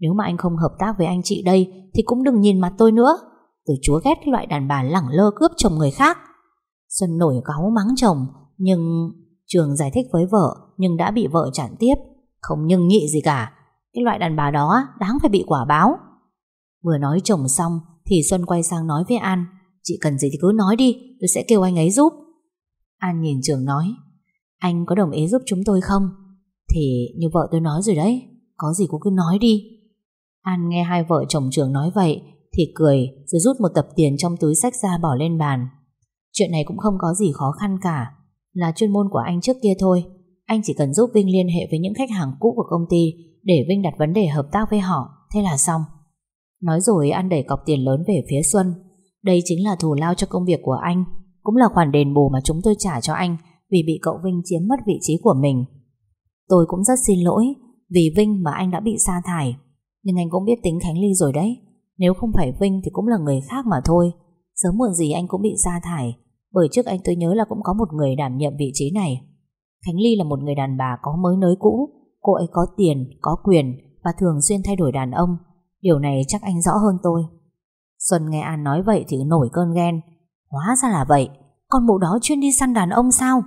Nếu mà anh không hợp tác với anh chị đây, Thì cũng đừng nhìn mặt tôi nữa. Tôi chúa ghét loại đàn bà lẳng lơ cướp chồng người khác. Xuân nổi cáu mắng chồng, Nhưng Trường giải thích với vợ, Nhưng đã bị vợ chặn tiếp. Không nhưng nhị gì cả. Cái loại đàn bà đó đáng phải bị quả báo. Vừa nói chồng xong Thì Xuân quay sang nói với An, Chị cần gì thì cứ nói đi, Tôi sẽ kêu anh ấy giúp. An nhìn Trường nói, Anh có đồng ý giúp chúng tôi không? Thì như vợ tôi nói rồi đấy, Có gì cũng cứ nói đi. An nghe hai vợ chồng Trường nói vậy Thì cười rồi rút một tập tiền trong túi sách ra bỏ lên bàn. Chuyện này cũng không có gì khó khăn cả, Là chuyên môn của anh trước kia thôi. Anh chỉ cần giúp Vinh liên hệ với những khách hàng cũ của công ty Để Vinh đặt vấn đề hợp tác với họ, Thế là xong. Nói rồi An đẩy cọc tiền lớn về phía Xuân. Đây chính là thù lao cho công việc của anh Cũng là khoản đền bù mà chúng tôi trả cho anh Vì bị cậu Vinh chiếm mất vị trí của mình. Tôi cũng rất xin lỗi Vì Vinh mà anh đã bị sa thải Nhưng anh cũng biết tính Khánh Ly rồi đấy. Nếu không phải Vinh thì cũng là người khác mà thôi. Sớm muộn gì anh cũng bị sa thải Bởi trước anh tôi nhớ là cũng có một người đảm nhiệm vị trí này. Khánh Ly là một người đàn bà có mới nới cũ Cô ấy có tiền, có quyền Và thường xuyên thay đổi đàn ông. Điều này chắc anh rõ hơn tôi. Xuân nghe An nói vậy thì nổi cơn ghen. Hóa ra là vậy. Con mụ đó chuyên đi săn đàn ông sao?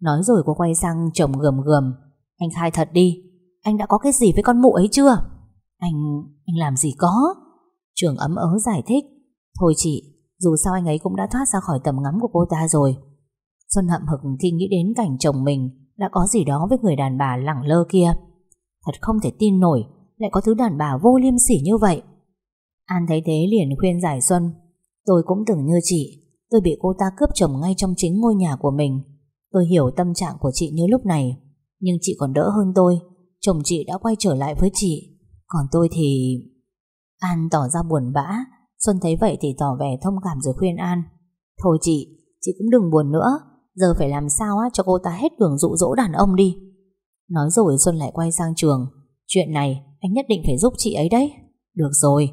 Nói rồi cô quay sang chồng gườm gườm. Anh khai thật đi. Anh đã có cái gì với con mụ ấy chưa? Anh... anh làm gì có? Trường ấm ớ giải thích. Thôi chị, Dù sao anh ấy cũng đã thoát ra khỏi tầm ngắm của cô ta rồi. Xuân hậm hực khi nghĩ đến cảnh chồng mình Đã có gì đó với người đàn bà lẳng lơ kia. Thật không thể tin nổi lại có thứ đàn bà vô liêm sỉ như vậy. An thấy thế liền khuyên giải Xuân Tôi cũng từng như chị Tôi bị cô ta cướp chồng ngay trong chính ngôi nhà của mình. Tôi hiểu tâm trạng của chị như lúc này Nhưng chị còn đỡ hơn tôi Chồng chị đã quay trở lại với chị. Còn tôi thì... An tỏ ra buồn bã Xuân thấy vậy thì tỏ vẻ thông cảm rồi khuyên An Thôi chị, chị cũng đừng buồn nữa Giờ phải làm sao á cho cô ta hết đường dụ dỗ đàn ông đi. Nói rồi Xuân lại quay sang trường Chuyện này anh nhất định phải giúp chị ấy đấy. Được rồi.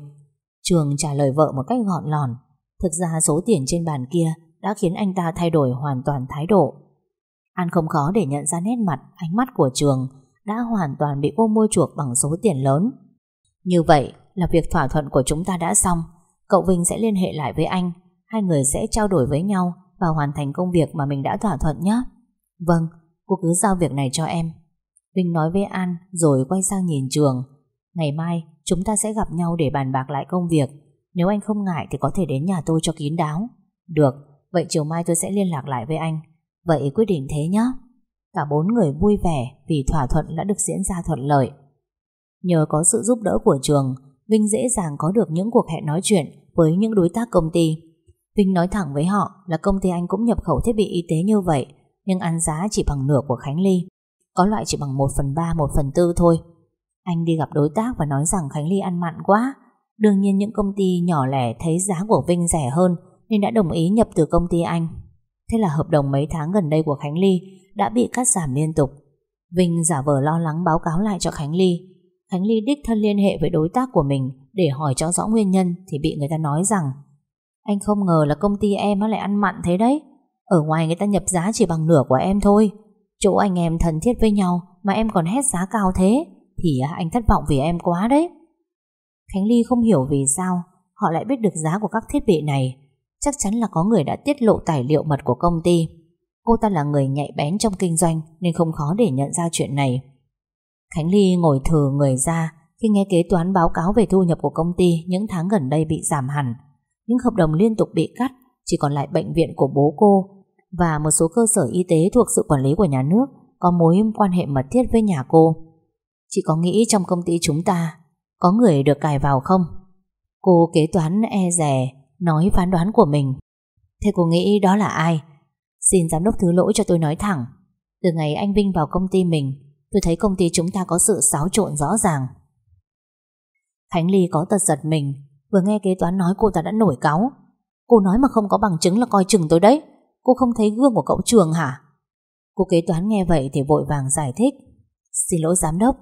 Trường trả lời vợ một cách gọn lòn Thực ra số tiền trên bàn kia Đã khiến anh ta thay đổi hoàn toàn thái độ. An không khó để nhận ra nét mặt, Ánh mắt của Trường Đã hoàn toàn bị cô mua chuộc bằng số tiền lớn. Như vậy là việc thỏa thuận của chúng ta đã xong. Cậu Vinh sẽ liên hệ lại với anh. Hai người sẽ trao đổi với nhau Và hoàn thành công việc mà mình đã thỏa thuận nhé. Vâng Cô cứ giao việc này cho em. Vinh nói với An rồi quay sang nhìn Trường. Ngày mai chúng ta sẽ gặp nhau để bàn bạc lại công việc. Nếu anh không ngại thì có thể đến nhà tôi cho kín đáo. Được, vậy chiều mai tôi sẽ liên lạc lại với anh. Vậy quyết định thế nhé Cả bốn người vui vẻ vì thỏa thuận đã được diễn ra thuận lợi. Nhờ có sự giúp đỡ của trường Vinh dễ dàng có được những cuộc hẹn nói chuyện với những đối tác công ty. Vinh nói thẳng với họ là công ty anh cũng nhập khẩu thiết bị y tế như vậy Nhưng ăn giá chỉ bằng nửa của Khánh Ly. Có loại chỉ bằng 1 phần 3, 1 phần 4 thôi anh đi gặp đối tác và nói rằng Khánh Ly ăn mặn quá. Đương nhiên những công ty nhỏ lẻ thấy giá của Vinh rẻ hơn nên đã đồng ý nhập từ công ty anh. Thế là hợp đồng mấy tháng gần đây của Khánh Ly đã bị cắt giảm liên tục. Vinh giả vờ lo lắng báo cáo lại cho Khánh Ly. Khánh Ly đích thân liên hệ với đối tác của mình để hỏi cho rõ nguyên nhân thì bị người ta nói rằng, anh không ngờ là công ty em lại ăn mặn thế đấy. Ở ngoài người ta nhập giá chỉ bằng nửa của em thôi. Chỗ anh em thân thiết với nhau mà em còn hét giá cao thế thì à, anh thất vọng vì em quá đấy. Khánh Ly không hiểu vì sao họ lại biết được giá của các thiết bị này. Chắc chắn là có người đã tiết lộ tài liệu mật của công ty. Cô ta là người nhạy bén trong kinh doanh nên không khó để nhận ra chuyện này. Khánh Ly ngồi thử người ra khi nghe kế toán báo cáo về thu nhập của công ty những tháng gần đây bị giảm hẳn. Những hợp đồng liên tục bị cắt, chỉ còn lại bệnh viện của bố cô. và một số cơ sở y tế thuộc sự quản lý của nhà nước có mối quan hệ mật thiết với nhà cô. Chị có nghĩ trong công ty chúng ta có người được cài vào không? Cô kế toán e rè nói phán đoán của mình. Thế cô nghĩ đó là ai? Xin giám đốc thứ lỗi cho tôi nói thẳng. Từ ngày anh Vinh vào công ty mình, tôi thấy công ty chúng ta có sự xáo trộn rõ ràng. Khánh Ly có tật giật mình, vừa nghe kế toán nói cô ta đã nổi cáu. Cô nói mà không có bằng chứng là coi chừng tôi đấy. Cô không thấy gương của cậu trường hả? Cô kế toán nghe vậy thì vội vàng giải thích. Xin lỗi giám đốc,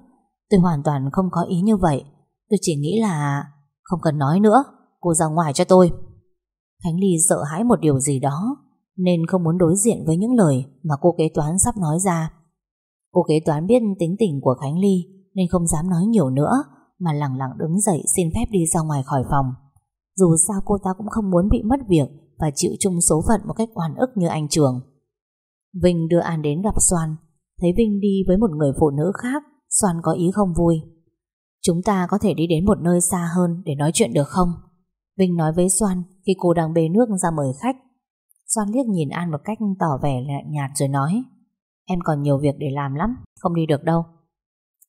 tôi hoàn toàn không có ý như vậy. Tôi chỉ nghĩ là... Không cần nói nữa, cô ra ngoài cho tôi. Khánh Ly sợ hãi một điều gì đó, nên không muốn đối diện với những lời mà cô kế toán sắp nói ra. Cô kế toán biết tính tình của Khánh Ly nên không dám nói nhiều nữa mà lặng lặng đứng dậy xin phép đi ra ngoài khỏi phòng. Dù sao cô ta cũng không muốn bị mất việc và chịu chung số phận một cách oan ức như anh Trường. Vinh đưa An đến gặp Soan, thấy Vinh đi với một người phụ nữ khác, Soan có ý không vui. Chúng ta có thể đi đến một nơi xa hơn để nói chuyện được không? Vinh nói với Soan khi cô đang bê nước ra mời khách. Soan liếc nhìn An một cách tỏ vẻ lạnh nhạt rồi nói Em còn nhiều việc để làm lắm, không đi được đâu.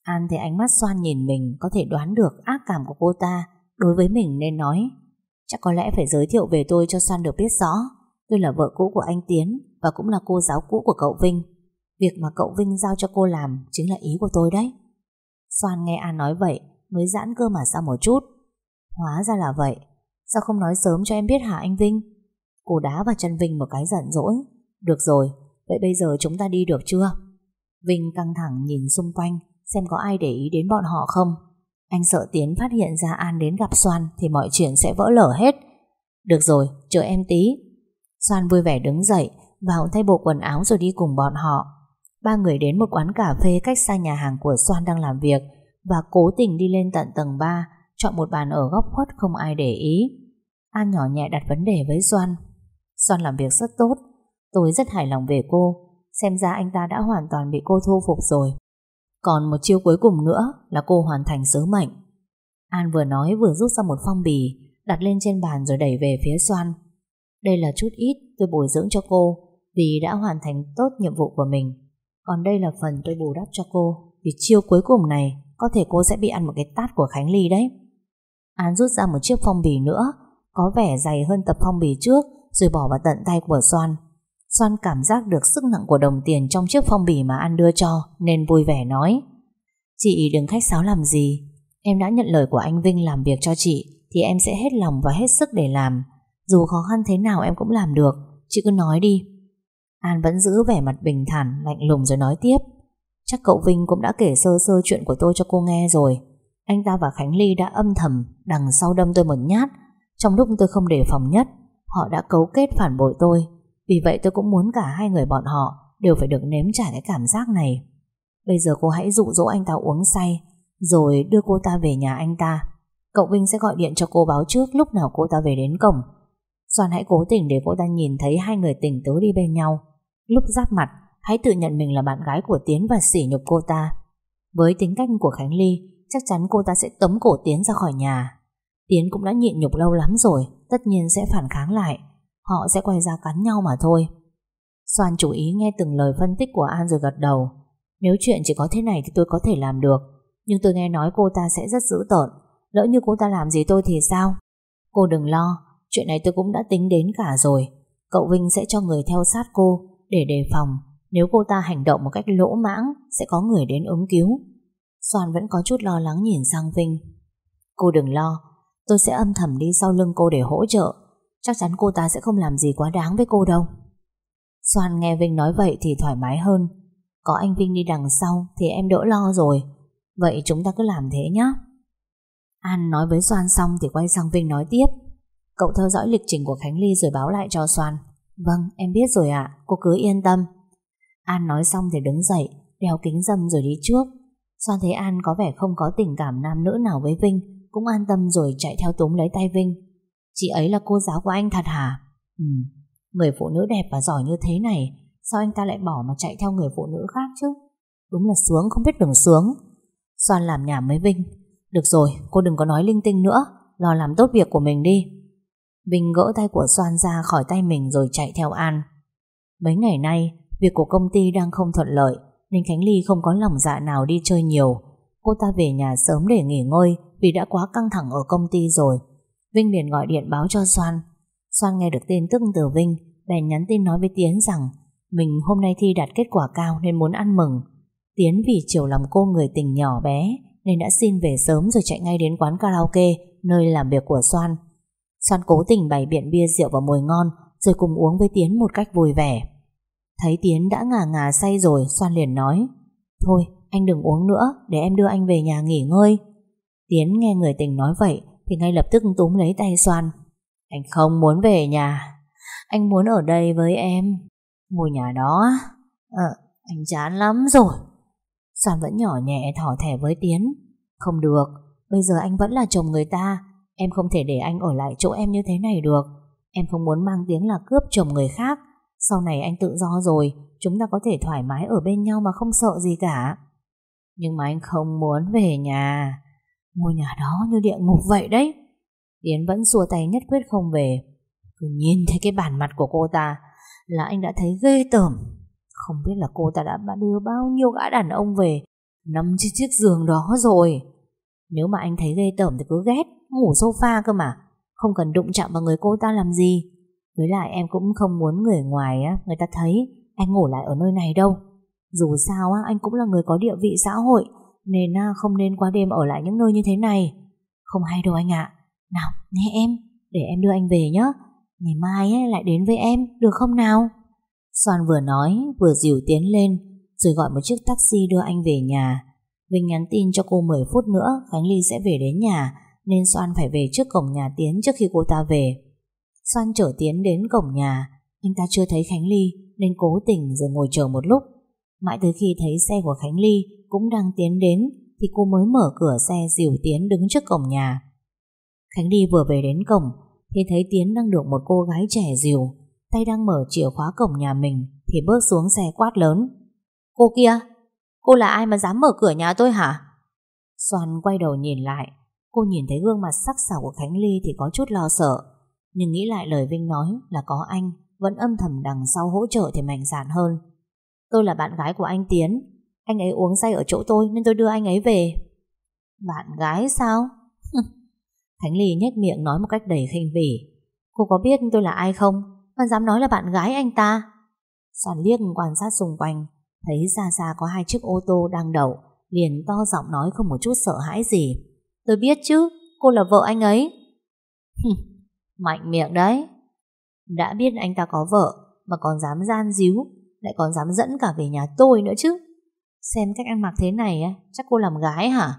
An thấy ánh mắt Soan nhìn mình có thể đoán được ác cảm của cô ta đối với mình nên nói Chắc có lẽ phải giới thiệu về tôi cho Soan được biết rõ Tôi là vợ cũ của anh Tiến Và cũng là cô giáo cũ của cậu Vinh Việc mà cậu Vinh giao cho cô làm Chính là ý của tôi đấy. Soan nghe An nói vậy Mới giãn cơ mà ra một chút. Hóa ra là vậy. Sao không nói sớm cho em biết hả anh Vinh? Cô đá vào chân Vinh một cái giận dỗi. Được rồi, vậy bây giờ chúng ta đi được chưa? Vinh căng thẳng nhìn xung quanh Xem có ai để ý đến bọn họ không. Anh sợ Tiến phát hiện ra An đến gặp Soan Thì mọi chuyện sẽ vỡ lở hết. Được rồi, chờ em tí. Soan vui vẻ đứng dậy Vào thay bộ quần áo rồi đi cùng bọn họ. Ba người đến một quán cà phê Cách xa nhà hàng của Soan đang làm việc Và cố tình đi lên tận tầng 3 Chọn một bàn ở góc khuất không ai để ý. An nhỏ nhẹ đặt vấn đề với Soan. Soan làm việc rất tốt. Tôi rất hài lòng về cô. Xem ra anh ta đã hoàn toàn bị cô thu phục rồi. Còn một chiêu cuối cùng nữa Là cô hoàn thành sứ mệnh. An vừa nói vừa rút ra một phong bì, Đặt lên trên bàn rồi đẩy về phía Soan. Đây là chút ít tôi bồi dưỡng cho cô Vì đã hoàn thành tốt nhiệm vụ của mình. Còn đây là phần tôi bù đắp cho cô, Vì chiêu cuối cùng này Có thể cô sẽ bị ăn một cái tát của Khánh Ly đấy. An rút ra một chiếc phong bì nữa, Có vẻ dày hơn tập phong bì trước, Rồi bỏ vào tận tay của Soan. Soan cảm giác được sức nặng của đồng tiền Trong chiếc phong bì mà An đưa cho, Nên vui vẻ nói, Chị đừng khách sáo làm gì. Em đã nhận lời của anh Vinh làm việc cho chị, Thì em sẽ hết lòng và hết sức để làm. Dù khó khăn thế nào em cũng làm được. Chị cứ nói đi. An vẫn giữ vẻ mặt bình thản, Lạnh lùng rồi nói tiếp. Chắc cậu Vinh cũng đã kể sơ sơ chuyện của tôi cho cô nghe rồi. Anh ta và Khánh Ly đã âm thầm, Đằng sau đâm tôi một nhát. Trong lúc tôi không đề phòng nhất, Họ đã cấu kết phản bội tôi. Vì vậy tôi cũng muốn cả hai người bọn họ Đều phải được nếm trải cái cảm giác này. Bây giờ cô hãy dụ dỗ anh ta uống say, Rồi đưa cô ta về nhà anh ta. Cậu Vinh sẽ gọi điện cho cô báo trước Lúc nào cô ta về đến cổng. Doan hãy cố tình để cô ta nhìn thấy Hai người tình tứ đi bên nhau. Lúc giáp mặt, hãy tự nhận mình là bạn gái của Tiến Và sỉ nhục cô ta. Với tính cách của Khánh Ly, Chắc chắn cô ta sẽ tống cổ Tiến ra khỏi nhà. Tiến cũng đã nhịn nhục lâu lắm rồi, Tất nhiên sẽ phản kháng lại. Họ sẽ quay ra cắn nhau mà thôi. Soan chú ý nghe từng lời phân tích của An rồi gật đầu. Nếu chuyện chỉ có thế này thì tôi có thể làm được, Nhưng tôi nghe nói cô ta sẽ rất dữ tợn. Lỡ như cô ta làm gì tôi thì sao? Cô đừng lo, Chuyện này tôi cũng đã tính đến cả rồi. Cậu Vinh sẽ cho người theo sát cô. Để đề phòng. Nếu cô ta hành động một cách lỗ mãng, Sẽ có người đến ứng cứu. Soan vẫn có chút lo lắng nhìn sang Vinh. Cô đừng lo, Tôi sẽ âm thầm đi sau lưng cô để hỗ trợ. Chắc chắn cô ta sẽ không làm gì quá đáng với cô đâu. Soan nghe Vinh nói vậy thì thoải mái hơn. Có anh Vinh đi đằng sau Thì em đỡ lo rồi. Vậy chúng ta cứ làm thế nhé An nói với Soan xong Thì quay sang Vinh nói tiếp. Cậu theo dõi lịch trình của Khánh Ly rồi báo lại cho Soan. Vâng em biết rồi ạ. Cô cứ yên tâm. An nói xong thì đứng dậy, Đeo kính dâm rồi đi trước. Soan thấy An có vẻ không có tình cảm nam nữ nào với Vinh, Cũng an tâm rồi chạy theo túm lấy tay Vinh. Chị ấy là cô giáo của anh thật hả? Ừ Người phụ nữ đẹp và giỏi như thế này, Sao anh ta lại bỏ mà chạy theo người phụ nữ khác chứ? Đúng là sướng, không biết đừng sướng. Soan làm nhảm với Vinh. Được rồi, cô đừng có nói linh tinh nữa. Lo làm tốt việc của mình đi. Vinh gỡ tay của Soan ra khỏi tay mình rồi chạy theo An Mấy ngày nay, việc của công ty đang không thuận lợi nên Khánh Ly không có lòng dạ nào đi chơi nhiều. Cô ta về nhà sớm để nghỉ ngơi vì đã quá căng thẳng ở công ty rồi. Vinh liền gọi điện báo cho Soan. Soan nghe được tin tức từ Vinh, bèn nhắn tin nói với Tiến rằng mình hôm nay thi đạt kết quả cao nên muốn ăn mừng. Tiến vì chiều lòng cô người tình nhỏ bé nên đã xin về sớm rồi chạy ngay đến quán karaoke nơi làm việc của Soan. Son cố tình bày biện bia rượu và mùi ngon rồi cùng uống với Tiến một cách vui vẻ. Thấy Tiến đã ngà ngà say rồi, Son liền nói Thôi, anh đừng uống nữa, để em đưa anh về nhà nghỉ ngơi. Tiến nghe người tình nói vậy thì ngay lập tức túm lấy tay Soan. Anh không muốn về nhà, anh muốn ở đây với em. Ngôi nhà đó, à, anh chán lắm rồi. Soan vẫn nhỏ nhẹ thỏ thẻ với Tiến. Không được, bây giờ anh vẫn là chồng người ta, em không thể để anh ở lại chỗ em như thế này được. Em không muốn mang tiếng là cướp chồng người khác. Sau này anh tự do rồi, Chúng ta có thể thoải mái ở bên nhau mà không sợ gì cả. Nhưng mà anh không muốn về nhà. Ngôi nhà đó như địa ngục vậy đấy. Yến vẫn xua tay nhất quyết không về. Cứ nhìn thấy cái bản mặt của cô ta Là anh đã thấy ghê tởm. Không biết là cô ta đã đưa bao nhiêu gã đàn ông về, Nằm trên chiếc giường đó rồi. Nếu mà anh thấy ghê tởm thì cứ ghét. Ngủ sofa cơ mà. Không cần đụng chạm vào người cô ta làm gì. Với lại em cũng không muốn người ngoài á Người ta thấy anh ngủ lại ở nơi này đâu. Dù sao á anh cũng là người có địa vị xã hội Nên không nên qua đêm ở lại những nơi như thế này. Không hay đâu anh ạ. Nào nghe em Để em đưa anh về nhé Ngày mai ấy, lại đến với em Được không nào? Soan vừa nói vừa dìu tiến lên Rồi gọi một chiếc taxi đưa anh về nhà. Vinh nhắn tin cho cô 10 phút nữa Khánh Ly sẽ về đến nhà nên Soan phải về trước cổng nhà Tiến trước khi cô ta về. Soan chở Tiến đến cổng nhà, anh ta chưa thấy Khánh Ly nên cố tình rồi ngồi chờ một lúc. Mãi tới khi thấy xe của Khánh Ly cũng đang tiến đến thì cô mới mở cửa xe dìu Tiến đứng trước cổng nhà. Khánh Ly vừa về đến cổng thì thấy Tiến đang được một cô gái trẻ dìu, tay đang mở chìa khóa cổng nhà mình thì bước xuống xe quát lớn. Cô kia, cô là ai mà dám mở cửa nhà tôi hả? Soan quay đầu nhìn lại Cô nhìn thấy gương mặt sắc sảo của Khánh Ly thì có chút lo sợ. Nhưng nghĩ lại lời Vinh nói là có anh vẫn âm thầm đằng sau hỗ trợ thì mạnh dạn hơn. Tôi là bạn gái của anh Tiến. Anh ấy uống say ở chỗ tôi nên tôi đưa anh ấy về. Bạn gái sao? Khánh Ly nhếch miệng nói một cách đầy khinh bỉ. Cô có biết tôi là ai không? Mà dám nói là bạn gái anh ta. Soàn liếc quan sát xung quanh, thấy xa xa có hai chiếc ô tô đang đậu, liền to giọng nói không một chút sợ hãi gì. Tôi biết chứ, cô là vợ anh ấy. Mạnh miệng đấy. Đã biết anh ta có vợ, mà còn dám gian díu, lại còn dám dẫn cả về nhà tôi nữa chứ. Xem cách ăn mặc thế này, chắc cô làm gái hả?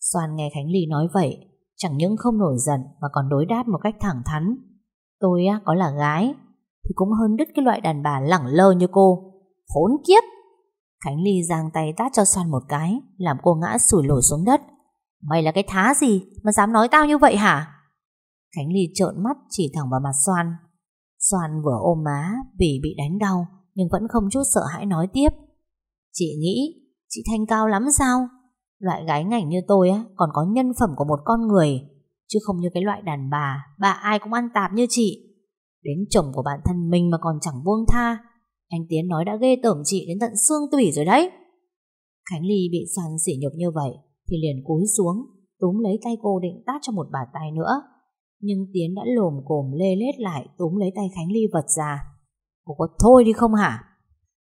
Soàn nghe Khánh Ly nói vậy, chẳng những không nổi giận mà còn đối đáp một cách thẳng thắn. Tôi có là gái, thì cũng hơn đứt cái loại đàn bà lẳng lơ như cô. Khốn kiếp! Khánh Ly giang tay tát cho Soan một cái, làm cô ngã sủi lổ xuống đất. Mày là cái thá gì mà dám nói tao như vậy hả? Khánh Ly trợn mắt chỉ thẳng vào mặt Soan. Soan vừa ôm má, vì bị đánh đau, nhưng vẫn không chút sợ hãi nói tiếp. Chị nghĩ, chị thanh cao lắm sao? Loại gái ngảnh như tôi á, còn có nhân phẩm của một con người, chứ không như cái loại đàn bà bà ai cũng ăn tạp như chị. Đến chồng của bản thân mình mà còn chẳng buông tha. Anh Tiến nói đã ghê tởm chị đến tận xương tủy rồi đấy. Khánh Ly bị Soan sỉ nhục như vậy thì liền cúi xuống, túm lấy tay cô định tát cho một bà tay nữa. Nhưng Tiến đã lồm cồm lê lết lại túm lấy tay Khánh Ly vật ra. Cô có thôi đi không hả?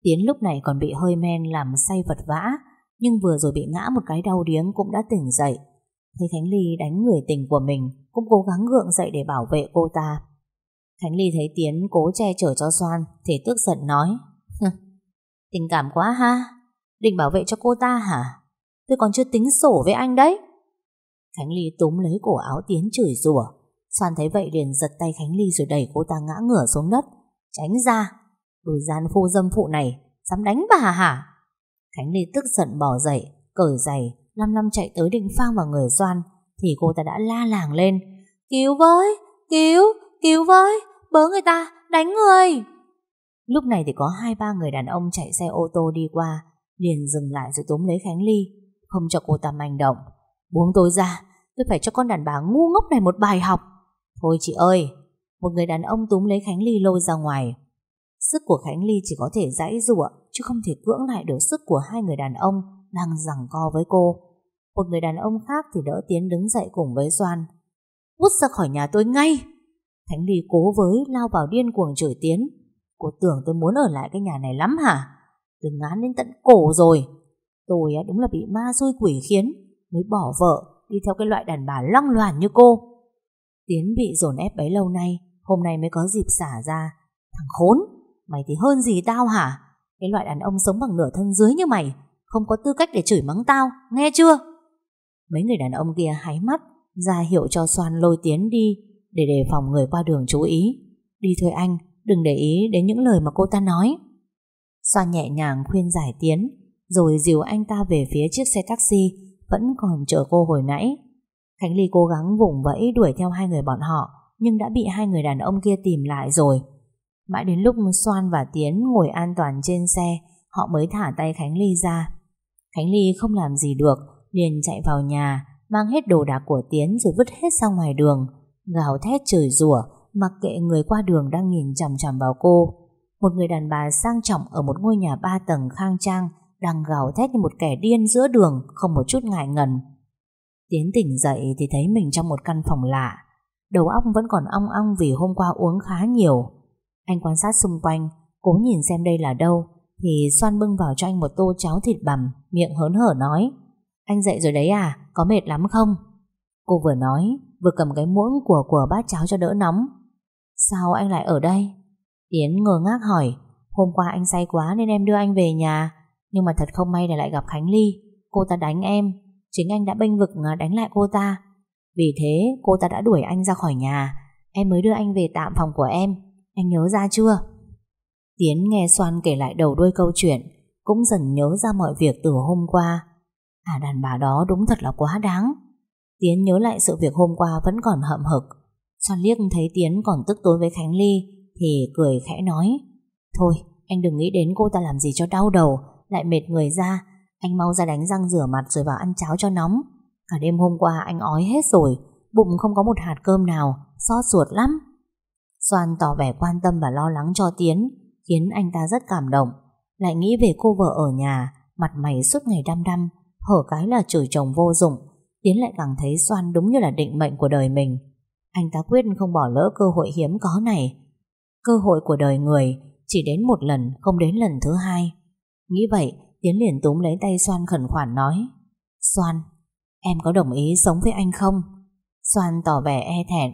Tiến lúc này còn bị hơi men làm say vật vã, nhưng vừa rồi bị ngã một cái đau điếng cũng đã tỉnh dậy. Thấy Khánh Ly đánh người tình của mình, cũng cố gắng gượng dậy để bảo vệ cô ta. Khánh Ly thấy Tiến cố che chở cho Soan, thì tức giận nói, tình cảm quá ha, định bảo vệ cho cô ta hả? Tôi còn chưa tính sổ với anh đấy. Khánh Ly túm lấy cổ áo Tiến chửi rủa. Soan thấy vậy liền giật tay Khánh Ly rồi đẩy cô ta ngã ngửa xuống đất. Tránh ra, Đôi gian phu dâm phụ này, Dám đánh bà hả? Khánh Ly tức giận bỏ dậy, Cởi giày, Lăm lăm chạy tới định phang vào người Soan. Thì cô ta đã la làng lên. Cứu với, Cứu Cứu với, Bớ người ta, Đánh người. Lúc này thì có hai ba người đàn ông chạy xe ô tô đi qua, liền dừng lại rồi túm lấy Khánh Ly không cho cô ta manh động. Buông tôi ra, tôi phải cho con đàn bà ngu ngốc này một bài học. Thôi chị ơi, một người đàn ông túm lấy Khánh Ly lôi ra ngoài. Sức của Khánh Ly chỉ có thể giãy giụa chứ không thể cưỡng lại được sức của hai người đàn ông đang giằng co với cô. Một người đàn ông khác thì đỡ Tiến đứng dậy cùng với Doan. Vút ra khỏi nhà tôi ngay! Khánh Ly cố với lao vào điên cuồng chửi Tiến. Cô tưởng tôi muốn ở lại cái nhà này lắm hả? Tôi ngán đến tận cổ rồi. Tôi đúng là bị ma xui quỷ khiến mới bỏ vợ đi theo cái loại đàn bà lăng loàn như cô. Tiến bị dồn ép bấy lâu nay, hôm nay mới có dịp xả ra. Thằng khốn, mày thì hơn gì tao hả? Cái loại đàn ông sống bằng nửa thân dưới như mày, không có tư cách để chửi mắng tao, nghe chưa? Mấy người đàn ông kia hái mắt, ra hiệu cho Soan lôi Tiến đi để đề phòng người qua đường chú ý. Đi thôi anh, đừng để ý đến những lời mà cô ta nói. Soan nhẹ nhàng khuyên giải Tiến, rồi dìu anh ta về phía chiếc xe taxi vẫn còn chờ cô hồi nãy. Khánh Ly cố gắng vùng vẫy đuổi theo hai người bọn họ, nhưng đã bị hai người đàn ông kia tìm lại rồi. Mãi đến lúc Soan và Tiến ngồi an toàn trên xe, họ mới thả tay Khánh Ly ra. Khánh Ly không làm gì được, liền chạy vào nhà, mang hết đồ đạc của Tiến rồi vứt hết ra ngoài đường, gào thét chửi rủa, mặc kệ người qua đường đang nhìn chằm chằm vào cô. Một người đàn bà sang trọng ở một ngôi nhà ba tầng khang trang đang gào thét như một kẻ điên giữa đường, không một chút ngại ngần. Tiến tỉnh dậy thì thấy mình trong một căn phòng lạ. Đầu óc vẫn còn ong ong vì hôm qua uống khá nhiều. Anh quan sát xung quanh, cố nhìn xem đây là đâu, thì xoan bưng vào cho anh một tô cháo thịt bằm, miệng hớn hở nói. Anh dậy rồi đấy à, có mệt lắm không? Cô vừa nói, vừa cầm cái muỗng của của bát cháo cho đỡ nóng. Sao anh lại ở đây? Tiến ngơ ngác hỏi, hôm qua anh say quá nên em đưa anh về nhà, nhưng mà thật không may là lại gặp Khánh Ly, cô ta đánh em, chính anh đã bênh vực à, đánh lại cô ta. Vì thế cô ta đã đuổi anh ra khỏi nhà, em mới đưa anh về tạm phòng của em, anh nhớ ra chưa? Tiến nghe Soan kể lại đầu đuôi câu chuyện, cũng dần nhớ ra mọi việc từ hôm qua. À đàn bà đó đúng thật là quá đáng. Tiến nhớ lại sự việc hôm qua vẫn còn hậm hực. Soan liếc thấy Tiến còn tức tối với Khánh Ly thì cười khẽ nói Thôi anh đừng nghĩ đến cô ta làm gì cho đau đầu lại mệt người ra. Anh mau ra đánh răng rửa mặt rồi vào ăn cháo cho nóng. Cả đêm hôm qua anh ói hết rồi, bụng không có một hạt cơm nào xót ruột lắm. Soan tỏ vẻ quan tâm và lo lắng cho Tiến, khiến anh ta rất cảm động. Lại nghĩ về cô vợ ở nhà, mặt mày suốt ngày đăm đăm, hở cái là chửi chồng vô dụng. Tiến lại càng thấy Soan đúng như là định mệnh của đời mình. Anh ta quyết không bỏ lỡ cơ hội hiếm có này. Cơ hội của đời người chỉ đến một lần, không đến lần thứ hai nghĩ vậy Tiến liền túm lấy tay Soan khẩn khoản nói Soan Em có đồng ý sống với anh không? Soan tỏ vẻ e thẹn,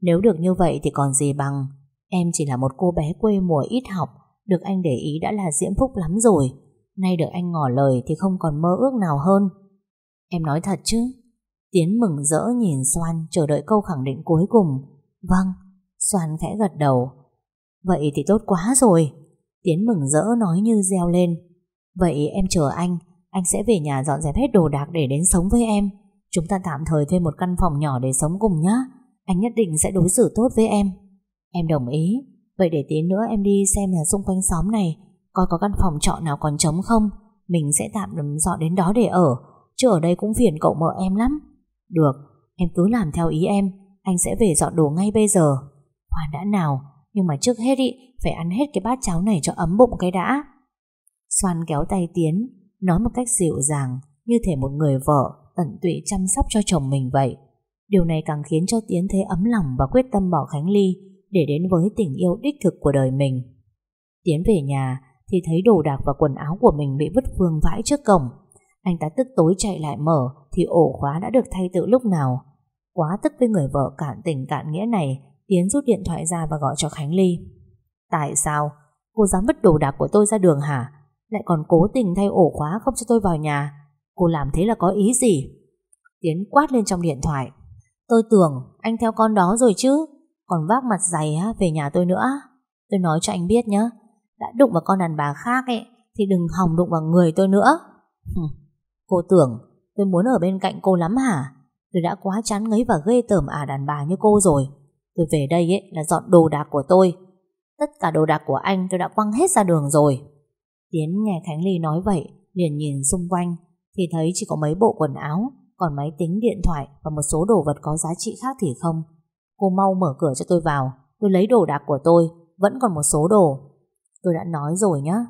Nếu được như vậy thì còn gì bằng, Em chỉ là một cô bé quê mùa ít học, Được anh để ý đã là diễm phúc lắm rồi, Nay được anh ngỏ lời Thì không còn mơ ước nào hơn. Em nói thật chứ? Tiến mừng rỡ nhìn Soan Chờ đợi câu khẳng định cuối cùng. Vâng. Soan khẽ gật đầu. Vậy thì tốt quá rồi. Tiến mừng rỡ nói như reo lên. Vậy em chờ anh. Anh sẽ về nhà dọn dẹp hết đồ đạc để đến sống với em. Chúng ta tạm thời thuê một căn phòng nhỏ để sống cùng nhé Anh nhất định sẽ đối xử tốt với em. Em đồng ý. Vậy để tí nữa em đi xem nhà xung quanh xóm này Coi có căn phòng trọ nào còn trống không. Mình sẽ tạm dọn đến đó để ở Chứ ở đây cũng phiền cậu mợ em lắm. Được, em cứ làm theo ý em. Anh sẽ về dọn đồ ngay bây giờ. Khoan đã nào Nhưng mà trước hết ý Phải ăn hết cái bát cháo này cho ấm bụng cái đã. Xoan kéo tay Tiến, Nói một cách dịu dàng, Như thể một người vợ tận tụy chăm sóc cho chồng mình vậy. Điều này càng khiến cho Tiến thấy ấm lòng Và quyết tâm bỏ Khánh Ly Để đến với tình yêu đích thực của đời mình. Tiến về nhà Thì thấy đồ đạc và quần áo của mình Bị vứt vương vãi trước cổng. Anh ta tức tối chạy lại mở Thì ổ khóa đã được thay tự lúc nào. Quá tức với người vợ cạn tình cạn nghĩa này, Tiến rút điện thoại ra và gọi cho Khánh Ly. Tại sao? Cô dám vứt đồ đạc của tôi ra đường hả? Lại còn cố tình thay ổ khóa không cho tôi vào nhà. Cô làm thế là có ý gì? Tiến quát lên trong điện thoại. Tôi tưởng anh theo con đó rồi chứ. Còn vác mặt dày về nhà tôi nữa. Tôi nói cho anh biết nhé Đã đụng vào con đàn bà khác ấy, Thì đừng hòng đụng vào người tôi nữa. Cô tưởng tôi muốn ở bên cạnh cô lắm hả? Tôi đã quá chán ngấy và ghê tởm à đàn bà như cô rồi. Tôi về đây ấy là dọn đồ đạc của tôi. Tất cả đồ đạc của anh tôi đã quăng hết ra đường rồi. Tiến nghe Khánh Ly nói vậy liền nhìn xung quanh thì thấy chỉ có mấy bộ quần áo còn máy tính điện thoại và một số đồ vật có giá trị khác thì không cô mau mở cửa cho tôi vào tôi lấy đồ đạc của tôi vẫn còn một số đồ Tôi đã nói rồi nhá.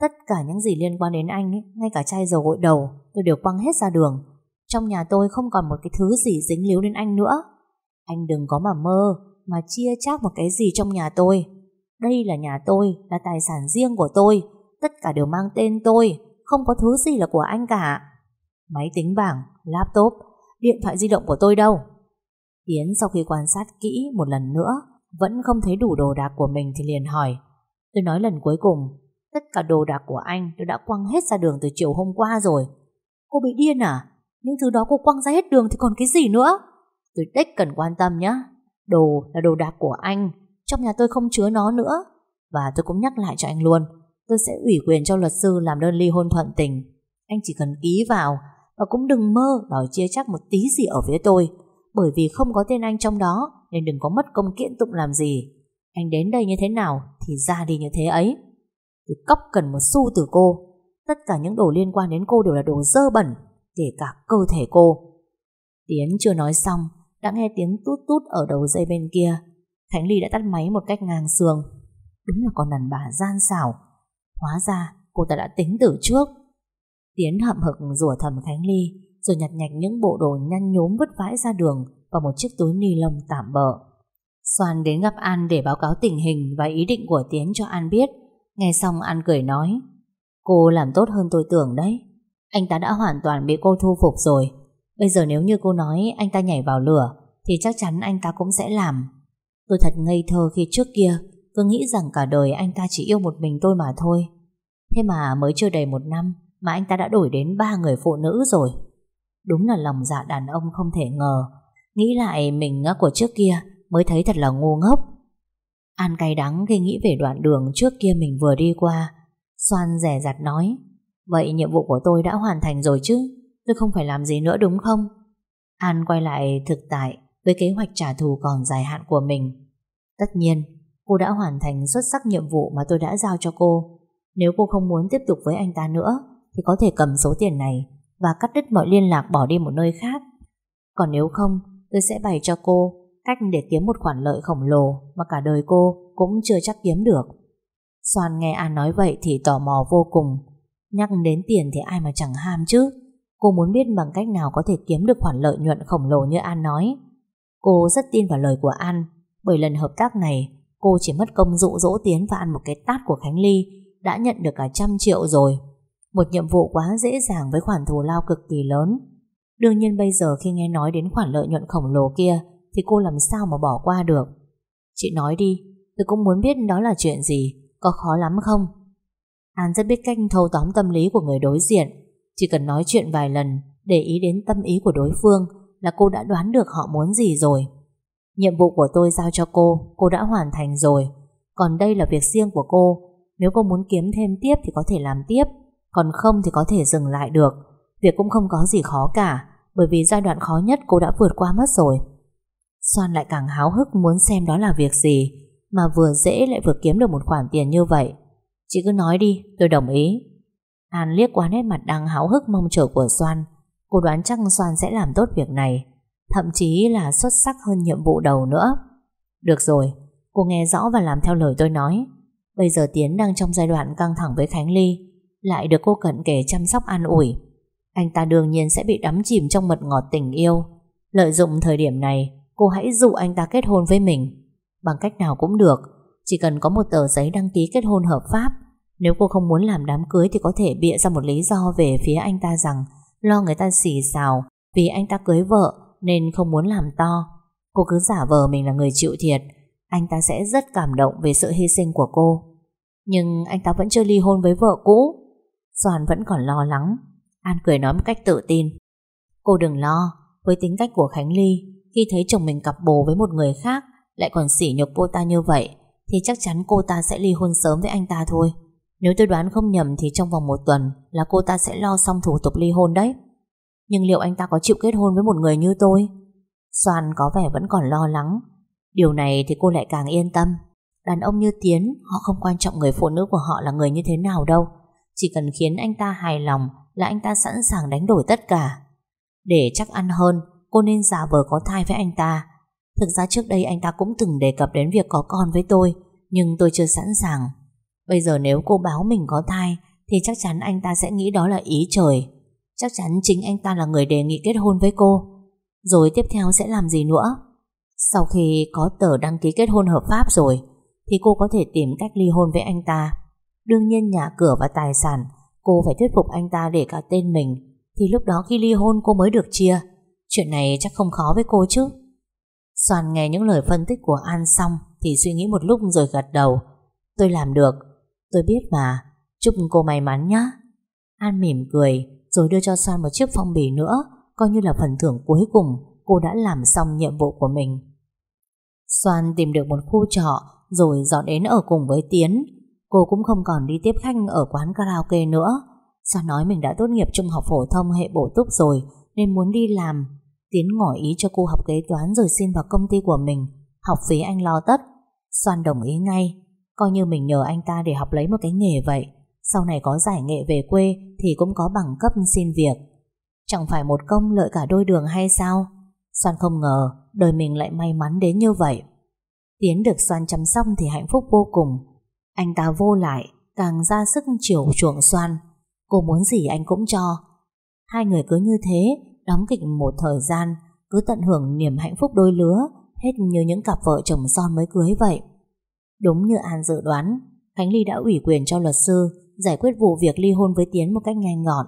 Tất cả những gì liên quan đến anh ấy, ngay cả chai dầu gội đầu, tôi đều quăng hết ra đường. Trong nhà tôi không còn một cái thứ gì dính líu đến anh nữa. Anh đừng có mà mơ, mà chia chác một cái gì trong nhà tôi. Đây là nhà tôi, là tài sản riêng của tôi. Tất cả đều mang tên tôi, không có thứ gì là của anh cả. Máy tính bảng, laptop, điện thoại di động của tôi đâu? Tiến sau khi quan sát kỹ một lần nữa, vẫn không thấy đủ đồ đạc của mình thì liền hỏi. Tôi nói lần cuối cùng, tất cả đồ đạc của anh tôi đã quăng hết ra đường từ chiều hôm qua rồi. Cô bị điên à? Những thứ đó cô quăng ra hết đường thì còn cái gì nữa? Tôi đếch cần quan tâm nhé. Đồ là đồ đạc của anh, trong nhà tôi không chứa nó nữa. Và tôi cũng nhắc lại cho anh luôn, tôi sẽ ủy quyền cho luật sư làm đơn ly hôn thuận tình. Anh chỉ cần ký vào và cũng đừng mơ đòi chia chắc một tí gì ở phía tôi bởi vì không có tên anh trong đó nên đừng có mất công kiện tụng làm gì. Anh đến đây như thế nào thì ra đi như thế ấy. Tôi cóc cần một xu từ cô. Tất cả những đồ liên quan đến cô đều là đồ dơ bẩn, kể cả cơ thể cô. Tiến chưa nói xong, đã nghe tiếng tút tút ở đầu dây bên kia. thánh Ly đã tắt máy một cách ngang sườn. Đúng là con đàn bà gian xảo. Hóa ra cô ta đã tính từ trước. Tiến hậm hực rủa thầm Khánh Ly, rồi nhặt nhạch những bộ đồ nhăn nhốm vứt vãi ra đường và một chiếc túi ni lông tạm bợ. Soan đến gặp An để báo cáo tình hình và ý định của Tiến cho An biết. Nghe xong An cười nói, cô làm tốt hơn tôi tưởng đấy. Anh ta đã hoàn toàn bị cô thu phục rồi. Bây giờ nếu như cô nói anh ta nhảy vào lửa, thì chắc chắn anh ta cũng sẽ làm. Tôi thật ngây thơ khi trước kia, cứ nghĩ rằng cả đời anh ta chỉ yêu một mình tôi mà thôi. Thế mà mới chưa đầy một năm, mà anh ta đã đổi đến ba người phụ nữ rồi. Đúng là lòng dạ đàn ông không thể ngờ. Nghĩ lại mình của trước kia mới thấy thật là ngu ngốc. An cay đắng khi nghĩ về đoạn đường trước kia mình vừa đi qua. Xoan rẻ rặt nói Vậy nhiệm vụ của tôi đã hoàn thành rồi chứ Tôi không phải làm gì nữa đúng không An quay lại thực tại Với kế hoạch trả thù còn dài hạn của mình Tất nhiên Cô đã hoàn thành xuất sắc nhiệm vụ Mà tôi đã giao cho cô Nếu cô không muốn tiếp tục với anh ta nữa Thì có thể cầm số tiền này Và cắt đứt mọi liên lạc bỏ đi một nơi khác Còn nếu không Tôi sẽ bày cho cô cách để kiếm một khoản lợi khổng lồ mà cả đời cô cũng chưa chắc kiếm được. Soan nghe An nói vậy thì tò mò vô cùng. Nhắc đến tiền thì ai mà chẳng ham chứ. Cô muốn biết bằng cách nào có thể kiếm được khoản lợi nhuận khổng lồ như An nói. Cô rất tin vào lời của An, bởi lần hợp tác này cô chỉ mất công dụ dỗ Tiến và ăn một cái tát của Khánh Ly đã nhận được cả trăm triệu rồi. Một nhiệm vụ quá dễ dàng với khoản thù lao cực kỳ lớn. Đương nhiên bây giờ khi nghe nói đến khoản lợi nhuận khổng lồ kia thì cô làm sao mà bỏ qua được. Chị nói đi, tôi cũng muốn biết đó là chuyện gì, có khó lắm không? An rất biết cách thâu tóm tâm lý của người đối diện. Chỉ cần nói chuyện vài lần, để ý đến tâm ý của đối phương là cô đã đoán được họ muốn gì rồi. Nhiệm vụ của tôi giao cho cô, cô đã hoàn thành rồi. Còn đây là việc riêng của cô. Nếu cô muốn kiếm thêm tiếp thì có thể làm tiếp, còn không thì có thể dừng lại được. Việc cũng không có gì khó cả, bởi vì giai đoạn khó nhất cô đã vượt qua mất rồi. Soan lại càng háo hức muốn xem đó là việc gì mà vừa dễ lại vừa kiếm được một khoản tiền như vậy. Chị cứ nói đi, tôi đồng ý. An liếc qua nét mặt đang háo hức mong chờ của Soan. Cô đoán chắc Soan sẽ làm tốt việc này, thậm chí là xuất sắc hơn nhiệm vụ đầu nữa. Được rồi, cô nghe rõ và làm theo lời tôi nói. Bây giờ Tiến đang trong giai đoạn căng thẳng với Khánh Ly, lại được cô cận kề chăm sóc an ủi. Anh ta đương nhiên sẽ bị đắm chìm trong mật ngọt tình yêu. Lợi dụng thời điểm này, cô hãy dụ anh ta kết hôn với mình. Bằng cách nào cũng được, chỉ cần có một tờ giấy đăng ký kết hôn hợp pháp. Nếu cô không muốn làm đám cưới thì có thể bịa ra một lý do về phía anh ta rằng lo người ta xì xào vì anh ta cưới vợ nên không muốn làm to. Cô cứ giả vờ mình là người chịu thiệt, anh ta sẽ rất cảm động về sự hy sinh của cô. Nhưng anh ta vẫn chưa ly hôn với vợ cũ. Soàn vẫn còn lo lắng. An cười nói một cách tự tin. Cô đừng lo, với tính cách của Khánh Ly, khi thấy chồng mình cặp bồ với một người khác lại còn sỉ nhục cô ta như vậy thì chắc chắn cô ta sẽ ly hôn sớm với anh ta thôi. Nếu tôi đoán không nhầm thì trong vòng một tuần là cô ta sẽ lo xong thủ tục ly hôn đấy. Nhưng liệu anh ta có chịu kết hôn với một người như tôi? Soan có vẻ vẫn còn lo lắng. Điều này thì cô lại càng yên tâm. Đàn ông như Tiến, họ không quan trọng người phụ nữ của họ là người như thế nào đâu. Chỉ cần khiến anh ta hài lòng là anh ta sẵn sàng đánh đổi tất cả. Để chắc ăn hơn, cô nên giả vờ có thai với anh ta. Thực ra trước đây anh ta cũng từng đề cập đến việc có con với tôi, nhưng tôi chưa sẵn sàng. Bây giờ nếu cô báo mình có thai Thì chắc chắn anh ta sẽ nghĩ đó là ý trời Chắc chắn chính anh ta là người đề nghị kết hôn với cô. Rồi tiếp theo sẽ làm gì nữa? Sau khi có tờ đăng ký kết hôn hợp pháp rồi, Thì cô có thể tìm cách ly hôn với anh ta. Đương nhiên nhà cửa và tài sản, Cô phải thuyết phục anh ta để cả tên mình, Thì lúc đó khi ly hôn cô mới được chia. Chuyện này chắc không khó với cô chứ. Soàn nghe những lời phân tích của An xong, Thì suy nghĩ một lúc rồi gật đầu. Tôi làm được. Tôi biết mà. Chúc cô may mắn nhé An mỉm cười. Rồi đưa cho San một chiếc phong bì nữa, Coi như là phần thưởng cuối cùng Cô đã làm xong nhiệm vụ của mình. Soan tìm được một khu trọ Rồi dọn đến ở cùng với Tiến. Cô cũng không còn đi tiếp khách ở quán karaoke nữa. Soan nói mình đã tốt nghiệp trung học phổ thông hệ bổ túc rồi, Nên muốn đi làm. Tiến ngỏ ý cho cô học kế toán rồi xin vào công ty của mình, Học phí anh lo tất. Soan đồng ý ngay. Coi như mình nhờ anh ta để học lấy một cái nghề vậy. Sau này có giải nghệ về quê Thì cũng có bằng cấp xin việc. Chẳng phải một công lợi cả đôi đường hay sao? Soan không ngờ Đời mình lại may mắn đến như vậy. Tiến được Soan chăm sóc thì hạnh phúc vô cùng. Anh ta vô lại Càng ra sức chiều chuộng Soan Cô muốn gì anh cũng cho. Hai người cứ như thế Đóng kịch một thời gian Cứ tận hưởng niềm hạnh phúc đôi lứa Hết như những cặp vợ chồng son mới cưới vậy. Đúng như An dự đoán, Khánh Ly đã ủy quyền cho luật sư giải quyết vụ việc ly hôn với Tiến một cách nhanh gọn.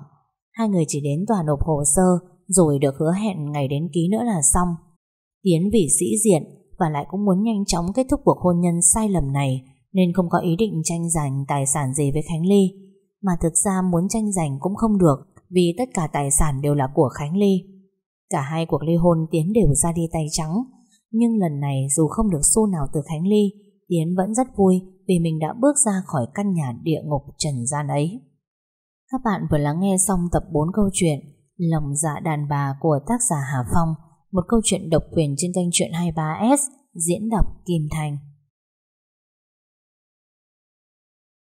Hai người chỉ đến tòa nộp hồ sơ, rồi được hứa hẹn ngày đến ký nữa là xong. Tiến vì sĩ diện và lại cũng muốn nhanh chóng kết thúc cuộc hôn nhân sai lầm này, nên không có ý định tranh giành tài sản gì với Khánh Ly. Mà thực ra muốn tranh giành cũng không được, vì tất cả tài sản đều là của Khánh Ly. Cả hai cuộc ly hôn Tiến đều ra đi tay trắng nhưng lần này dù không được xu nào từ Khánh Ly, Tiến vẫn rất vui vì mình đã bước ra khỏi căn nhà địa ngục trần gian ấy. Các bạn vừa lắng nghe xong tập 4 câu chuyện Lòng dạ đàn bà của tác giả Hà Phong, một câu chuyện độc quyền trên kênh truyện 23S diễn đọc Kim Thành.